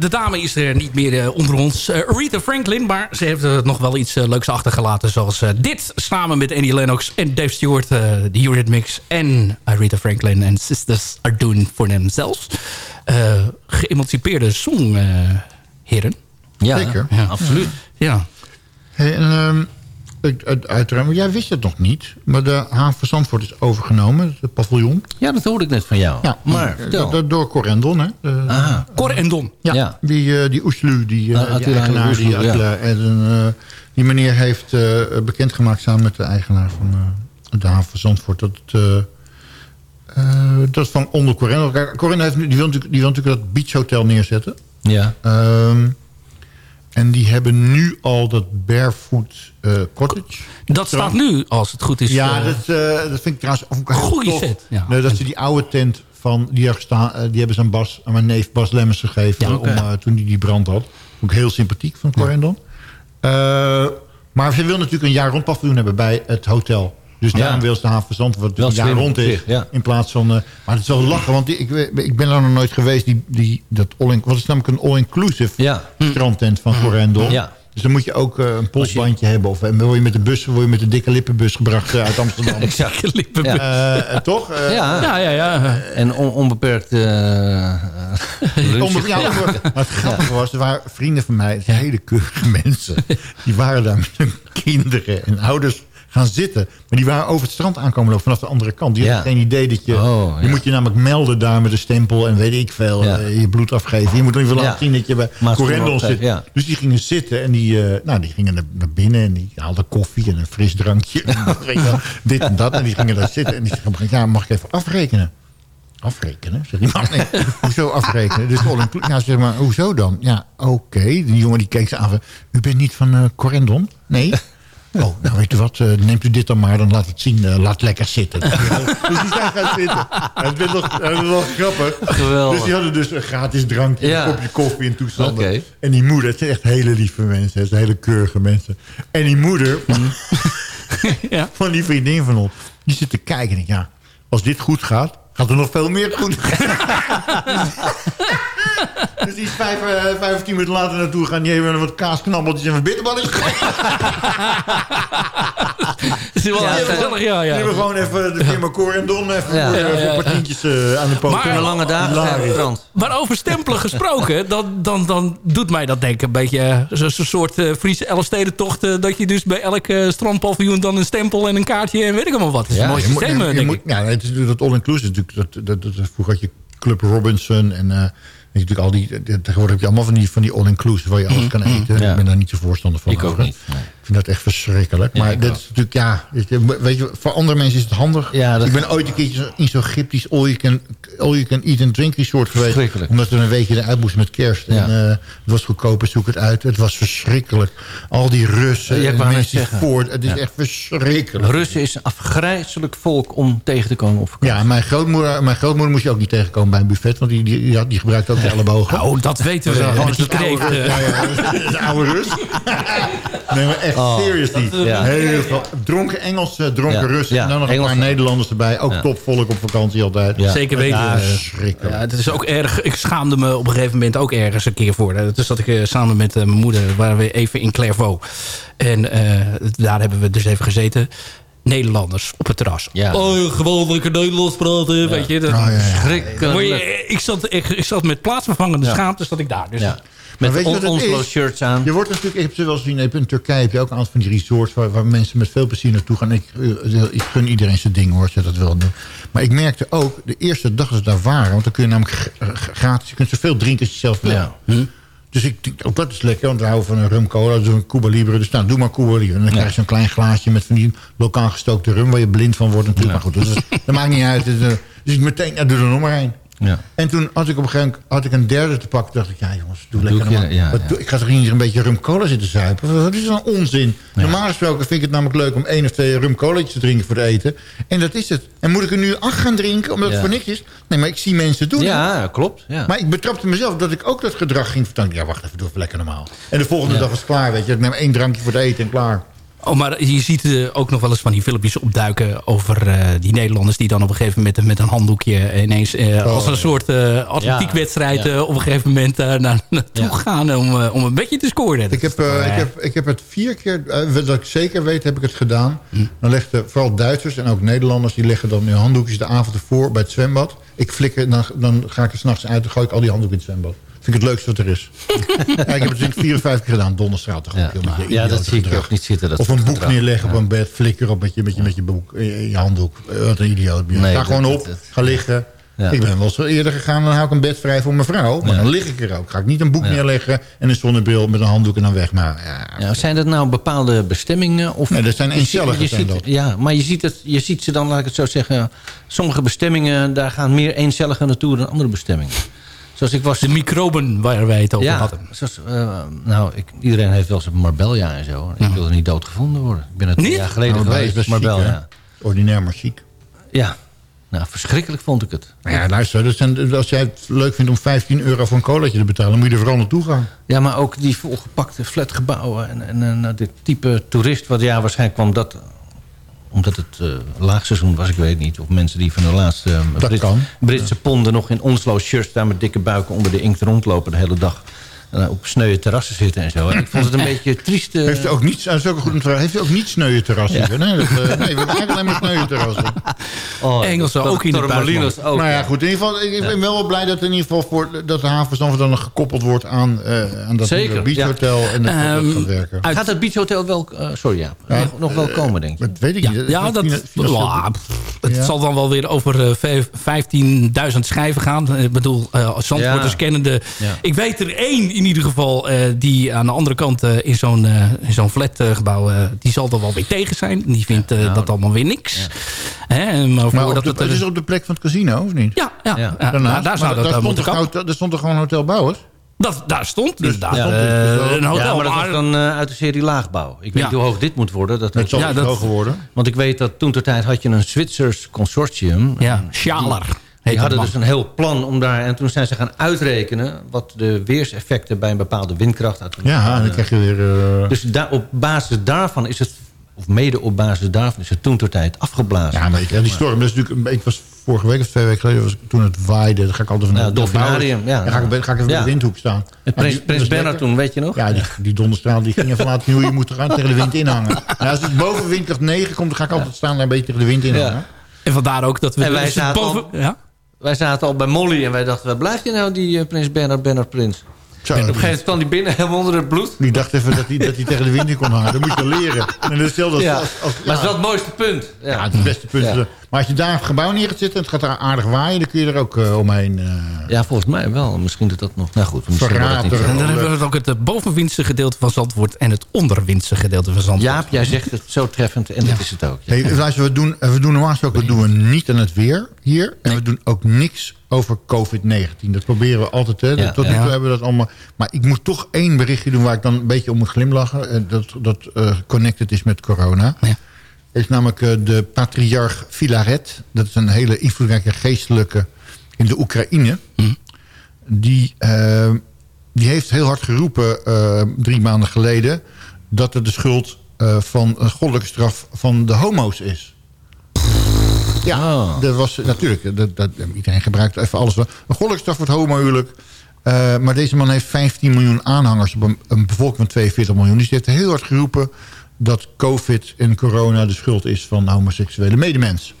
de dame is er niet meer eh, onder ons. Eh, Rita Franklin, maar ze heeft er nog wel iets eh, leuks achtergelaten. Zoals eh, dit, samen met Annie Lennox en Dave Stewart. eh, de Eurythmics en Rita Franklin en Sisters Are Doing For Themselves. Eh geëmancipeerde song, eh, heren. Ja, Zeker. absoluut. Ja. Hey, en, ehm, uiteraard, maar jij wist het nog niet. Maar de haven Zandvoort is overgenomen, het paviljoen. Ja, dat hoorde ik net van jou. Ja, maar eh, vertel. do- door Corendon, hè. De- Ah, Cor en Don. Ja, Ja. die, eh, die Oeslu, die, eh, Ah, die eigenaar, die, Oeslu, ja. Attila, en, eh, die meneer heeft eh, bekendgemaakt samen met de eigenaar van eh, de haven van Zandvoort... dat het, eh, eh, dat van onder Corendon... Kijk, Corendon heeft, nu- die, wil natuurlijk, die wil natuurlijk dat beachhotel neerzetten. Ja. Ehm, en die hebben nu al dat Barefoot eh, Cottage. Dat staat nu, als het goed is. Ja, eh, dat, eh, dat vind ik trouwens Goeie tof. set, ja. Nee, dat ze die oude tent van die, er eh, die hebben ze aan, Bas, aan mijn neef Bas Lemmers gegeven... Ja, om, toen hij die brand had. Ook heel sympathiek van Corendon. Maar ze wil natuurlijk een jaar rond paviljoen hebben bij het hotel. Dus Ja. daarom wil ze de haven Zandvoort wat een jaar rond is. zich, ja. In plaats van... eh, maar het is wel lachen, want ik, ik ben daar nog nooit geweest. Die, die, dat all wat is namelijk een all-inclusive Ja. strandtent van Corendon. Ja. Dus dan moet je ook eh, een polsbandje hebben. Of en wil je met de bus, wil je met de dikke lippenbus gebracht eh, uit Amsterdam. Exact. Lippenbus. Toch? Ja. Ja, ja, ja. En on- onbeperkt eh. Om, ja, maar het grappige was, er waren vrienden van mij, hele keurige mensen. Die waren daar met hun kinderen en ouders gaan zitten. Maar die waren over het strand aankomen lopen vanaf de andere kant. Die Ja. hadden geen idee dat je... Oh, Je ja. moet je namelijk melden daar met een stempel en weet ik veel. Ja. eh, je bloed afgeven. Je moet in ieder geval laten zien dat je bij Corendon zit. ja. Dus die gingen zitten en die, eh, nou, die gingen naar, binnen. En die haalden koffie en een fris drankje. Wel, dit en dat. En die gingen daar zitten. En die moment, ja, mag ik even afrekenen? Afrekenen? Zeg iemand. Nee, hoezo afrekenen? Dus all ja, zeg maar, hoezo dan? Ja, oké. Die jongen die keek ze aan. van, U bent niet van eh Corendon? Nee. Oh, nou weet u wat, eh, neemt u dit dan maar, dan laat het zien. eh, laat lekker zitten. dus die zijn gaan zitten. En Het werd nog, het wel grappig. Geweldig. Dus die hadden dus een gratis drankje, Ja. een kopje koffie en toestanden. En die moeder, het zijn echt hele lieve mensen. Het zijn hele keurige mensen. En die moeder van, Ja. van die vriendin van ons, die zit te kijken. En ik, ja, als dit goed gaat, gaat er nog veel meer goed. dus die is vijf, eh, vijf of tien minuten later naartoe gaan. Die hebben wat kaasknabbeltjes en wat bitterballetjes Is wel Ja, gezellig, ja, Die ja. hebben gewoon even de firma Cor en Don even Ja. voor, Ja, eh, ja, voor kwartientjes eh, aan de poot. Maar- Kunnen lange dagen zijn het strand. Maar over stempelen gesproken, dan, dan, dan doet mij dat denken een beetje... eh, Zo'n soort eh, Friese Elfstedentocht... eh, dat je dus bij elk eh, strandpaviljoen dan een stempel en een kaartje... en weet ik allemaal wat. Dat is Ja, een mooi Je moet- systeem, je- eh, moet-. Ja, het is natuurlijk dat all-inclusive. Dat, dat, dat, dat- vroeger had je Club Robinson en... je, natuurlijk al die, tegenwoordig heb je allemaal van die, van die all-inclusive... waar je alles kan eten. Ja. Ik ben daar niet zo voorstander van. Ik ook niet, nee. Ik vind dat echt verschrikkelijk. Ja, maar dat is natuurlijk, ja... Weet je, voor andere mensen is het handig. Ja, ik ben ooit een keertje in zo'n Egyptisch all-you-can all can eat and drink resort geweest. Verschrikkelijk. Omdat we een weekje eruit moesten met kerst. En, eh, het was goedkoper, zoek het uit. Het was verschrikkelijk. Al die Russen en mensen voor... Het is echt verschrikkelijk. Russen is een afgrijzelijk volk om tegen te komen op vakantie. Ja, mijn grootmoeder, mijn grootmoeder moest je ook niet tegenkomen bij een buffet. Want die, die, die, die gebruikt ook de ellebogen. Nou, dat weten we. Met kreeft. oude- eh. Ja, ja, dat oude Rus. nee, maar echt Oh, seriously. ja. Heel veel. Dronken Engelse, dronken Ja, Russen. ja, en dan nog een paar Nederlanders erbij. Ook Ja. topvolk op vakantie altijd. Ja. Zeker weten. Ja, Eh, verschrikkelijk. Ja, het is ook erg. Ik schaamde me op een gegeven moment ook ergens een keer voor. Dus dat ik eh, samen met eh, mijn moeder waren we even in Clairvaux. En eh, daar hebben we dus even gezeten. Nederlanders op het terras. Ja. Oh, gewoon lekker Nederlands praten. Weet je, dat, Oh, ja, je- ik, zat, ik, ik zat met plaatsvervangende Ja. schaamte zat ik daar. Dus Met weet je on wat het Onslow is? shirts aan. Je wordt natuurlijk, ik heb ze wel gezien, in Turkije heb je ook een aantal van die resorts waar, waar mensen met veel plezier naartoe gaan. Ik, eh, ik gun iedereen zijn ding hoor, als je dat wil doen. Maar ik merkte ook, de eerste dag dat ze daar waren, want dan kun je namelijk gratis, je kunt zoveel drinken als je zelf wil. Ja. Dus ik ook dat is lekker, want we houden van een rum cola, dus een Cuba Libre. Dus nou, doe maar Cuba Libre. En dan krijg je zo'n klein glaasje met van die lokaal gestookte rum... waar je blind van wordt natuurlijk. Maar goed, dat, is- dat maakt niet uit. Dus, eh, dus ik meteen, ja, doe er nog maar één. Ja. En toen had ik op een gegeven moment had ik een derde te pakken. dacht ik, ja jongens, doe Doe lekker normaal. ja, ja. Ik ga toch niet hier een beetje rum cola zitten zuipen? Wat is nou onzin? Normaal gesproken vind ik het namelijk leuk om één of twee rum colaatjes te drinken voor het eten. En dat is het. En moet ik er nu acht gaan drinken omdat het voor niks is? Nee, maar ik zie mensen doen. Ja, klopt. Ja. Maar ik betrapte mezelf dat ik ook dat gedrag ging vertonen. Ja, wacht even, doe even lekker normaal. En de volgende dag was het klaar, weet je. Ik neem één drankje voor het eten en klaar. Oh, maar je ziet ook nog wel eens van die filmpjes opduiken over eh, die Nederlanders die dan op een gegeven moment met een handdoekje ineens eh, als een soort eh atletiekwedstrijd Ja. op een gegeven moment naar, naartoe gaan om, om een beetje te scoren. Ik heb, ik, heb, ik heb het vier keer, dat ik zeker weet, heb ik het gedaan. Hm. Dan legden vooral Duitsers en ook Nederlanders... die leggen dan hun handdoekjes de avond ervoor bij het zwembad. Ik flikker, dan, dan ga ik er s'nachts uit... en gooi ik al die handdoeken in het zwembad. Vind ik het leukste wat er is. ja, ik heb het denk ik vier of vijf keer gedaan. Donderstraat toch ook. je Ja, dat zie ik ook niet zitten. Dat of een boek gedrag. neerleggen op een bed. Flikker op met je, met je, met je, boek, je handdoek. Eh, Wat een idioot. Nee, ga gewoon op, dat- ga liggen. Ja. Ik ben wel eens eerder gegaan, dan hou ik een bed vrij voor mijn vrouw. Maar dan lig ik er ook. Ga ik niet een boek neerleggen en een zonnebril met een handdoek en dan weg. Maar ja, Ja, zijn dat nou bepaalde bestemmingen? Of Nee, dat zijn je ziet- dat. Ja, maar je ziet, het, je ziet ze dan, laat ik het zo zeggen... sommige bestemmingen, daar gaan meer eencelligen naartoe dan andere bestemmingen. Zoals ik was... De microben waar wij het over ja, hadden. zoals, eh, nou, ik, iedereen heeft wel eens op Marbella en zo. Ik wilde niet doodgevonden worden. Ik ben er Niet? jaar geleden Nou, geweest. Marbella, ja. Ordinair maar chic. ja. Nou, verschrikkelijk vond ik het. Nou ja, luister, dat zijn, als jij het leuk vindt om 15 euro voor een colaatje te betalen... dan moet je er vooral naartoe gaan. Ja, maar ook die volgepakte flatgebouwen en, en, en eh, dit type toerist... wat ja, waarschijnlijk kwam dat omdat het eh, laagseizoen was, ik weet niet. Of mensen die van de laatste eh, Brit-. Britse ponden nog in Onslow shirts... daar met dikke buiken onder de inkt rondlopen de hele dag. En op sneuwe terrassen zitten en zo. En ik vond het een beetje triest. eh, Heeft u ook niet, dat is ook een goede vraag, heeft u ook niet sneuwe terrassen? Ja. Nee, dat, eh, nee, we hebben eigenlijk alleen maar sneuwe terrassen. oh, Engelsen dat- ook in Torremolinos buitenland. ook. maar ja, goed, in ieder geval, ik, ik ben wel blij dat in ieder geval voor, dat de haven dan gekoppeld wordt aan, eh, aan dat Zeker, Beach ja. Hotel en dat, dat Ehm, gaat werken. uit- Gaat het Beach Hotel wel... eh, sorry, ja. Nog, nog wel komen, denk je? Dat weet ik Ja, niet. ja dat, het Ja. zal dan wel weer over eh, vijf- 15.000 schijven gaan. Ik bedoel, eh als Zandvoorters Ja. kennende... Ja. Ik weet er één in ieder geval eh, die aan de andere kant eh, in zo'n eh, in zo'n flatgebouw... eh, die zal er wel weer tegen zijn. Die vindt eh, dat allemaal weer niks. Hè, maar de, het, er- is op de plek van het casino, of niet? ja, ja, Ja. Daarnaast, nou, daar zou dat daar, stond hotel- daar toch gewoon Hotel Bouwers? Dat, daar stond Dus inderdaad daar een hotel. Ja, maar dat was dan eh, uit de serie Laagbouw. Ik weet Ja. niet hoe hoog dit moet worden. Dat Het zal Ja, dat- hoger worden. Want ik weet dat toen ter tijd had je een Zwitsers consortium. ja, Schaler. Die hadden dus een heel plan om daar... En toen zijn ze gaan uitrekenen... wat de weerseffecten bij een bepaalde windkracht... Uit Ja, en dan krijg je weer... eh, Dus daar, op basis daarvan is het... of mede op basis daarvan is het toen ter tijd afgeblazen. ja, maar ik- die storm, dat is natuurlijk... een- Ik was vorige week of twee weken geleden, was, toen het waaide... dan ga ik altijd van Ja, Dolfinarium, ja. Dan ga ik, ga ik even Ja. bij de windhoek staan. En Ja, Prins, die- Prins Bernhard toen, weet je nog? Ja, die, die donderstraal die ging even laten hoe je moet gaan tegen de wind inhangen. En als het boven windkracht 9 komt, dan ga ik altijd staan daar een beetje tegen de wind inhangen. Ja. En vandaar ook dat we... En wij dus zaten boven, al- ja? Wij zaten al bij Molly en wij dachten... waar blijft je nou, die eh, Prins Bernhard, Bernhard Prins? Zo, En op een gegeven moment kwam hij binnen, helemaal onder het bloed. Die dacht even dat hij, dat hij tegen de wind in kon hangen. Dat moet je leren. En dat is hetzelfde als... Ja. als, als- Maar het is wel het mooiste punt. Ja. ja, het is het beste punt. Maar als je daar een gebouw neer gaat zitten en het gaat daar aardig waaien... dan kun je er ook eh, omheen... eh, Ja, volgens mij wel. Misschien dat dat nog... Nou goed, misschien dat niet. En dan hebben we ook het eh, bovenwindse gedeelte van Zandvoort... en het onderwindse gedeelte van Zandvoort. Jaap, jij zegt het zo treffend en dat is het ook. Ja. Hey, luister, we doen, we doen normaal gesproken doen we niet aan het weer hier. En we doen ook niks over COVID-19. Dat proberen we altijd. Hè. Ja. Tot nu Ja. toe hebben we dat allemaal. Maar ik moet toch één berichtje doen waar ik dan een beetje om moet glimlachen. Dat, dat eh, connected is met corona. Ja. Is namelijk eh, de patriarch Filaret. Dat is een hele invloedrijke geestelijke in de Oekraïne. Die, eh, die heeft heel hard geroepen eh, drie maanden geleden... dat het de schuld van een goddelijke straf van de homo's is. Ja, dat was natuurlijk... Dat, dat, iedereen gebruikt even alles. Een goddelijke straf voor het homohuwelijk. Maar deze man heeft 15 miljoen aanhangers op een, een bevolking van 42 miljoen. Dus die heeft heel hard geroepen dat covid en corona de schuld is van de homoseksuele medemens.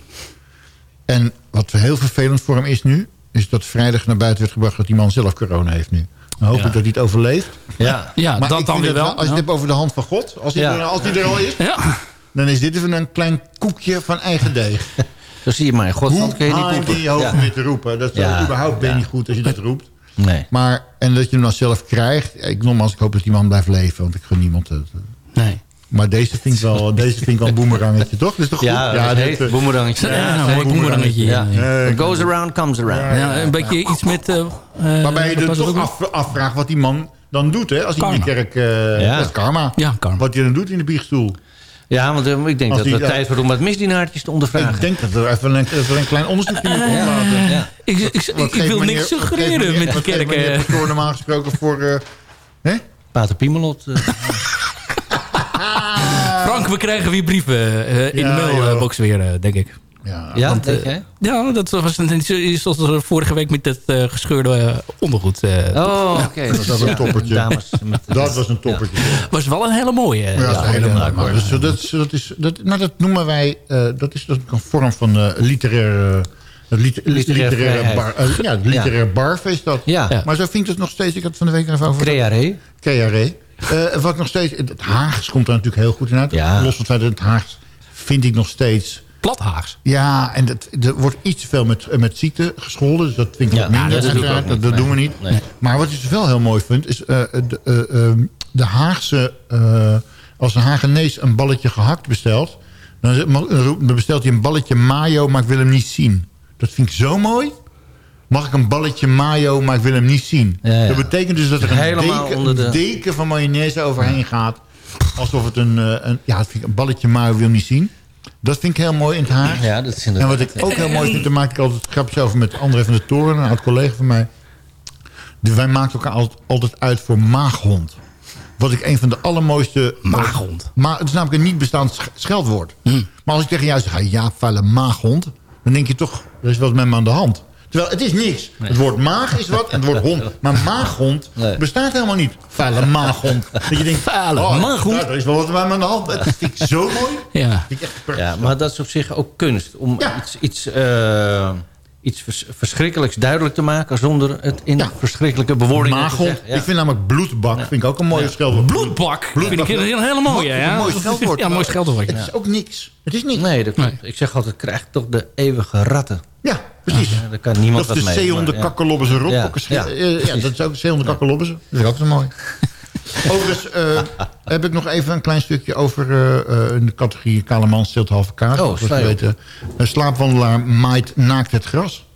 En wat heel vervelend voor hem is nu... is dat vrijdag naar buiten werd gebracht dat die man zelf corona heeft nu. Dan hoop ik dat hij het overleeft. Ja. Ja, Maar dat dan weer wel. Als je het hebt over de hand van God, als hij, Ja. er, als hij er al is... Ja. dan is dit even een klein koekje van eigen deeg. Zo zie je maar. in Godsland Hoe kun je niet poepen. in je hoofd Ja. om dit te roepen? Dat is Ja. überhaupt ben je Ja. niet goed als je dat roept. Nee. Maar, en dat je hem dan zelf krijgt. Ik, nogmaals, ik hoop dat die man blijft leven. Want ik gun niemand het. Nee. Maar deze vind ik wel, deze vind ik wel een boemerangetje, toch? Dat is toch goed? Ja, dat dit, heet eh, boemerangetje. Ja, Ja, een zeker. mooi boemerangetje. Ja. Ja. What goes around, comes around. Ja, een beetje iets met... Waarbij je wat er toch af, afvraagt wat die man dan doet. Hè? Als hij in de kerk... eh Ja. Dat is karma. Ja, karma. Wat hij dan doet in de biechtstoel. Ja, want eh, ik denk Als dat het tijd wordt om wat misdienaartjes te ondervragen. Ik denk dat er even een, even een klein onderzoekje moet laten. Ja. Ik, ik, ik, Wat ik geeft wil niks wat suggereren met wat geeft meneer kerken. Pastoor normaal gesproken voor... eh, hè? Pater Piemelot. eh, we krijgen weer brieven eh, in Ja, de mailbox weer, eh, denk ik. Ja, Ja, Want, denk eh, jij? Ja, dat was een, zoals vorige week met het eh, gescheurde eh, ondergoed. eh, Oh, oké. Dat was een toppertje. Dames met- Dat was een toppertje. was wel een hele mooie. eh, Ja, dat is helemaal mooi. Dus dat, is- dat, is, dat, nou, dat noemen wij, eh, dat is dat is een vorm van eh literaire... uh, lit, Literaire literaire bar, eh, ja, literair barf is dat. Ja. Ja. Maar zo vind ik het nog steeds. Ik had het van de week even over. Creare. Creare. Eh, wat ik nog steeds... Het Haags komt er natuurlijk heel goed in uit. Ja. Los van het feit dat het Haags vind ik nog steeds... Plathaags. Ja, en dat, er wordt iets te veel met, met ziekte gescholden. Dus dat vind ik Ja, minder. dat ik ook niet. dat dat Nee. doen we niet. Nee. Maar wat ik dus wel heel mooi vind... is eh, de, eh, ehm, de Haagse... eh, als een Hagenees een balletje gehakt bestelt... dan bestelt hij een balletje mayo... maar ik wil hem niet zien. Dat vind ik zo mooi. Mag ik een balletje mayo, maar ik wil hem niet zien. Ja, ja. Dat betekent dus dat er een Helemaal deken, onder de- een deken van mayonaise overheen gaat. Alsof het een, eh, een, ja, dat vind ik, een balletje mayo wil niet zien. Dat vind ik heel mooi in het Haag. Ja, dat is En wat ik ook heel mooi vind, daar maak ik altijd grapjes over met André van der Toren, een oud collega van mij. Die, wij maken elkaar altijd, altijd uit voor maaghond. Wat ik een van de allermooiste... Maaghond? Maar het is namelijk een niet bestaand sch- scheldwoord. Maar als ik tegen jou zeg, "Ah, ja, vuile maaghond... dan denk je toch, er is wat met me aan de hand. Terwijl het is niks. Het woord maag is wat en het woord hond. Maar maaghond Nee. bestaat helemaal niet. Vuile maaghond. Dat je denkt, Vuile oh, maaghond. nou, er is wel wat aan de hand. Dat vind ik zo mooi. Ja. Ik echt. Ja, maar dat is op zich ook kunst. Om Ja. iets, iets, eh, iets vers- verschrikkelijks duidelijk te maken... zonder het in Ja. verschrikkelijke bewoordingen te zeggen. Ja. Ik vind namelijk bloedbak vind ik ook een mooie scheldwoord. Bloedbak. Bloedbak. Vind ik een hele mooie. Een Ja, mooi scheldwoord. Ja, mooi scheldwoord. Het is ook niks. Het is niks. Nee, dat klopt. Ik zeg altijd, krijg toch de eeuwige ratten. Ja, precies. Ja, daar kan niemand dat is wat de mee. zeehonde maar ja. dat is ook kakkerlobbezen. Dat is ook zo mooi. Overigens eh, heb ik nog even een klein stukje over eh, eh, de categorie kale man steelt halve kaart. Oh, we weten. Een slaapwandelaar maait naakt het gras.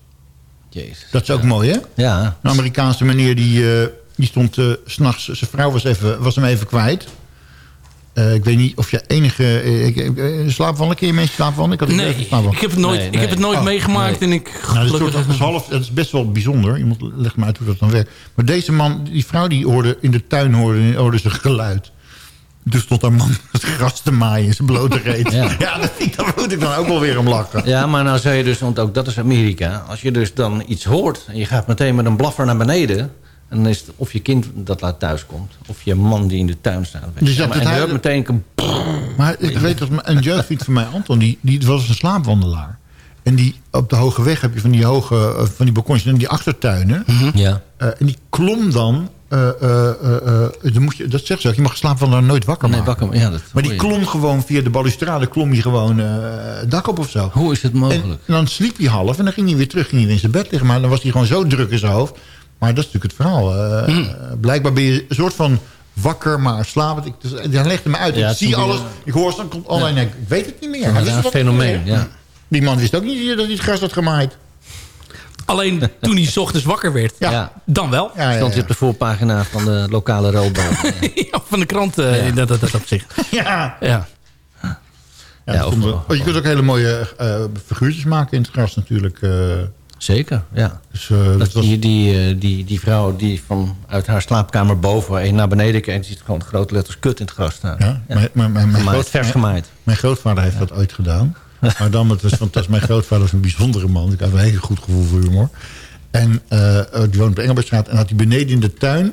Jezus. Dat is ook mooi, hè? Ja, Een Amerikaanse meneer die, die stond s s'nachts... Zijn vrouw was, even, was hem even kwijt. Eh, ik weet niet of je enige... eh, ik- ik- eh, slaapwandelen? Ken je mensen slaapwandelen? Ik had Nee, ik heb het nooit, Nee, ik heb het nooit Oh, meegemaakt. En ik Nou, dat, is een gelukkig- soort, dat, is half, dat is best wel bijzonder. Iemand legt me uit hoe dat dan werkt. Maar deze man, die vrouw die hoorde in de tuin hoorde, hoorde ze geluid. Dus stond haar man het gras te maaien in zijn blote reet. Ja, Ja. dat vind ik, daar moet ik dan ook wel weer om lachen. ja, maar nou zou je dus, want ook dat is Amerika... als je dus dan iets hoort en je gaat meteen met een blaffer naar beneden... en dan is het of je kind dat laat thuiskomt... of je man die in de tuin staat. Dus je. dat Maar- en je meteen... een- Maar ik weet dat een jeugdvriend van mij, Anton, die, die was een slaapwandelaar. En die, op de hoge weg heb je van die hoge, eh, van die balkons en die achtertuinen. Ja. Eh, en die klom dan, eh, eh, eh, eh, dan moet je, dat zegt ze ook, je mag een slaapwandelaar nooit wakker Nee, maken. wakker, ja, dat Maar die je. klom gewoon via de balustrade, klom hij gewoon eh, het dak op of zo. Hoe is het En mogelijk? dan sliep hij half en dan ging hij weer terug, ging hij weer in zijn bed liggen. Maar dan was hij gewoon zo druk in zijn hoofd. Maar dat is natuurlijk het verhaal. eh, Hmm. eh, blijkbaar ben je een soort van wakker, maar slapend. Ik, dus, hij legde me uit. Ja, ik zie is alles. Ik hoor ze, dan komt allerlei. nee, Ik weet het niet meer. Hij Ja, wist een fenomeen, ja. Die man wist ook niet dat hij het gras had gemaaid. Alleen toen hij 's ochtends wakker werd. Ja. Dan wel. Ja, ja, Stond hij op de voorpagina van de lokale rolbaan. Ja, van de krant eh, in dat, dat, dat opzicht. Ja. Ja. Ja, dat of- oh, je kunt ook hele mooie eh, figuurtjes maken in het gras natuurlijk. eh. Zeker, ja. dus, eh, dat was, die, die, eh, die, die vrouw die van uit haar slaapkamer boven en naar beneden kijkt... die ziet gewoon grote letters kut in het gras staan. ja, Mijn, mijn, groot- vers gemaaid. mijn grootvader heeft dat ooit gedaan. Maar dan, het was fantastisch. Mijn grootvader was een bijzondere man. Ik had een heel goed gevoel voor humor. En eh, die woonde op de Engelbertstraat. En had hij beneden in de tuin...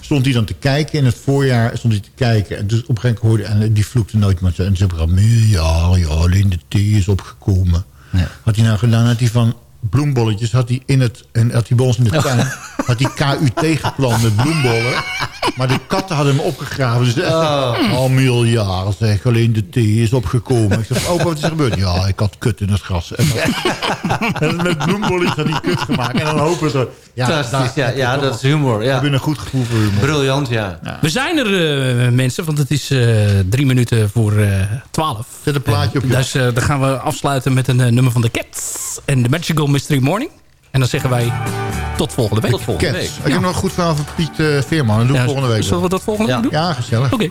stond hij dan te kijken. In het voorjaar stond hij te kijken. En dus op een gegeven moment hoorde... en die vloekte nooit meer. En ze zei, ja, ja, alleen de thee is opgekomen. Ja. Wat hij nou gedaan had hij van bloembolletjes had hij in het en had hij bij ons in de tuin had hij KUT geplant met bloembollen. Maar de katten hadden hem opgegraven. Dus echt al miljard zeg alleen de thee is opgekomen. Ik zeg opa wat is er gebeurd? Ja ik had kut in het gras. En, en met bloembolletjes had hij kut gemaakt. En dan hopen ze ja, Fantastisch, ja, daar- ja, dat is humor. ik Ja. ben een goed gevoel voor humor. Briljant, ja. We zijn er, eh, mensen, want het is eh, drie minuten voor eh, twaalf. zet een plaatje op je Dus dan gaan we afsluiten met een nummer van de Cats en de Magical Mystery Morning. En dan zeggen wij tot volgende week. Tot volgende Cats. week. ik heb nog een goed verhaal van Piet eh, Veerman dat doen we volgende week Zullen we dat volgende Ja. week doen? ja gezellig Oké.